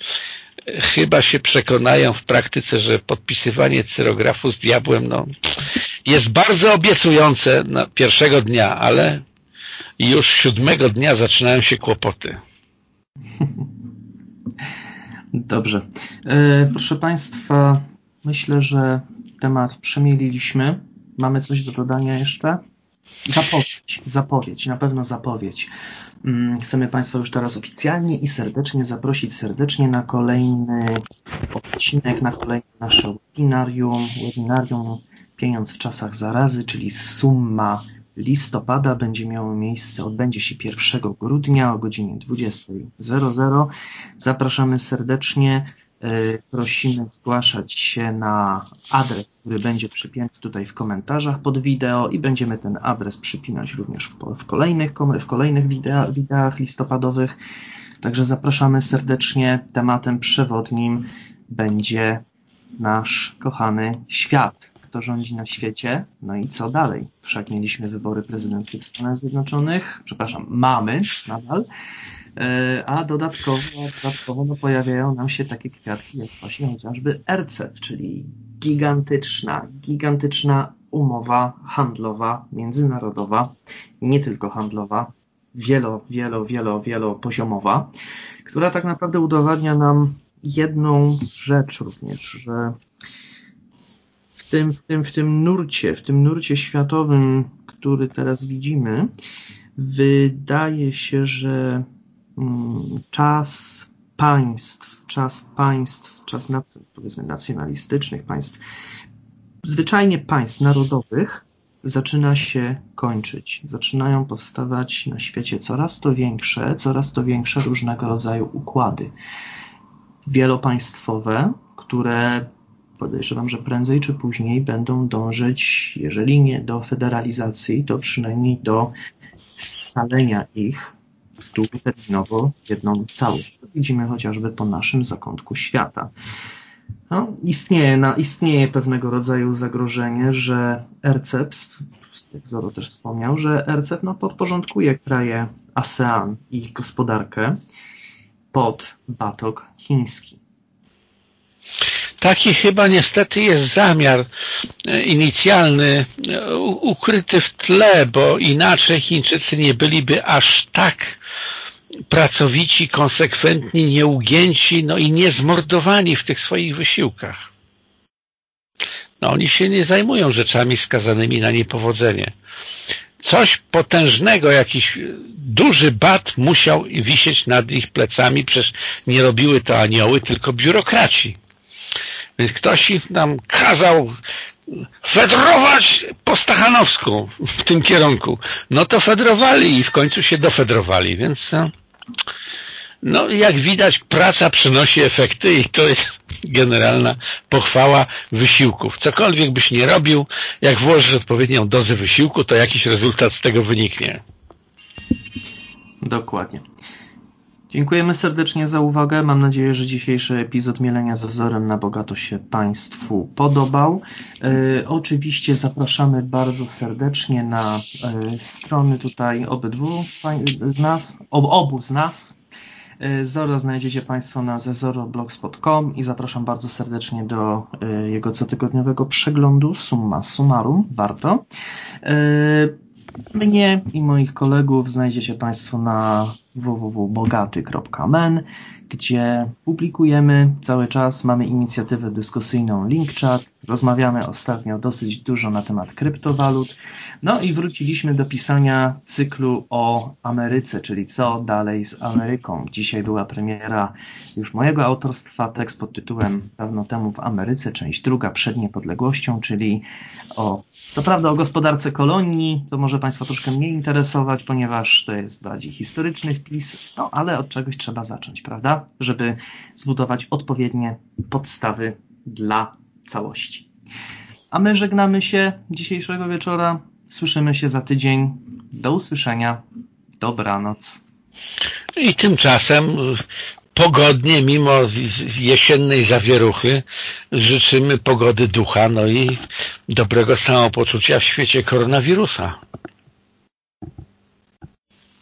chyba się przekonają w praktyce, że podpisywanie cyrografu z diabłem no, jest bardzo obiecujące na pierwszego dnia, ale już siódmego dnia zaczynają się kłopoty. Dobrze. E, proszę Państwa, myślę, że temat przemieliliśmy. Mamy coś do dodania jeszcze? Zapowiedź, zapowiedź, na pewno zapowiedź. Mm, chcemy Państwa już teraz oficjalnie i serdecznie zaprosić serdecznie na kolejny odcinek, na kolejne nasze webinarium, webinarium Pieniądz w czasach zarazy, czyli summa listopada będzie miało miejsce, odbędzie się 1 grudnia o godzinie 20.00. Zapraszamy serdecznie. E, prosimy zgłaszać się na adres, który będzie przypięty tutaj w komentarzach pod wideo i będziemy ten adres przypinać również w, kolejnych, w kolejnych wideo, wideach listopadowych. Także zapraszamy serdecznie. Tematem przewodnim będzie nasz kochany świat kto rządzi na świecie, no i co dalej? Wszak mieliśmy wybory prezydenckie w Stanach Zjednoczonych, przepraszam, mamy nadal, e, a dodatkowo, dodatkowo no, pojawiają nam się takie kwiatki jak właśnie chociażby RCEP, czyli gigantyczna, gigantyczna umowa handlowa, międzynarodowa, nie tylko handlowa, wielo, wielo, wielo, wielopoziomowa, która tak naprawdę udowadnia nam jedną rzecz również, że w tym, w tym, w tym nurcie, w tym nurcie światowym, który teraz widzimy, wydaje się, że mm, czas państw, czas państw, czas powiedzmy nacjonalistycznych państw, zwyczajnie państw narodowych zaczyna się kończyć. Zaczynają powstawać na świecie coraz to większe, coraz to większe różnego rodzaju układy wielopaństwowe, które podejrzewam, że prędzej czy później będą dążyć, jeżeli nie do federalizacji, to przynajmniej do scalenia ich długoterminowo jedną całość. To widzimy chociażby po naszym zakątku świata. No, istnieje, istnieje pewnego rodzaju zagrożenie, że RCEP, jak Zoro też wspomniał, że RCEP no, podporządkuje kraje ASEAN i ich gospodarkę pod batok chiński. Taki chyba niestety jest zamiar e, inicjalny e, ukryty w tle, bo inaczej Chińczycy nie byliby aż tak pracowici, konsekwentni, nieugięci, no i niezmordowani w tych swoich wysiłkach. No oni się nie zajmują rzeczami skazanymi na niepowodzenie. Coś potężnego, jakiś duży bat musiał wisieć nad ich plecami, przecież nie robiły to anioły, tylko biurokraci. Więc ktoś nam kazał fedrować po Stachanowsku w tym kierunku. No to fedrowali i w końcu się dofedrowali, więc no, no jak widać praca przynosi efekty i to jest generalna pochwała wysiłków. Cokolwiek byś nie robił, jak włożysz odpowiednią dozę wysiłku, to jakiś rezultat z tego wyniknie. Dokładnie. Dziękujemy serdecznie za uwagę. Mam nadzieję, że dzisiejszy epizod Mielenia ze wzorem na bogato się Państwu podobał. E, oczywiście zapraszamy bardzo serdecznie na e, strony tutaj obydwu z nas, ob, obu z nas. E, Zora znajdziecie Państwo na zezoroblogspot.com i zapraszam bardzo serdecznie do e, jego cotygodniowego przeglądu Summa Summarum. Warto. E, mnie i moich kolegów znajdziecie Państwo na www.bogaty.men, gdzie publikujemy cały czas, mamy inicjatywę dyskusyjną LinkChat, rozmawiamy ostatnio dosyć dużo na temat kryptowalut, no i wróciliśmy do pisania cyklu o Ameryce, czyli co dalej z Ameryką. Dzisiaj była premiera już mojego autorstwa, tekst pod tytułem Dawno temu w Ameryce, część druga przed niepodległością, czyli o co prawda o gospodarce kolonii, to może Państwa troszkę mniej interesować, ponieważ to jest bardziej historyczny no ale od czegoś trzeba zacząć, prawda? Żeby zbudować odpowiednie podstawy dla całości. A my żegnamy się dzisiejszego wieczora. Słyszymy się za tydzień. Do usłyszenia. Dobranoc. I tymczasem pogodnie, mimo jesiennej zawieruchy, życzymy pogody ducha, no i dobrego samopoczucia w świecie koronawirusa.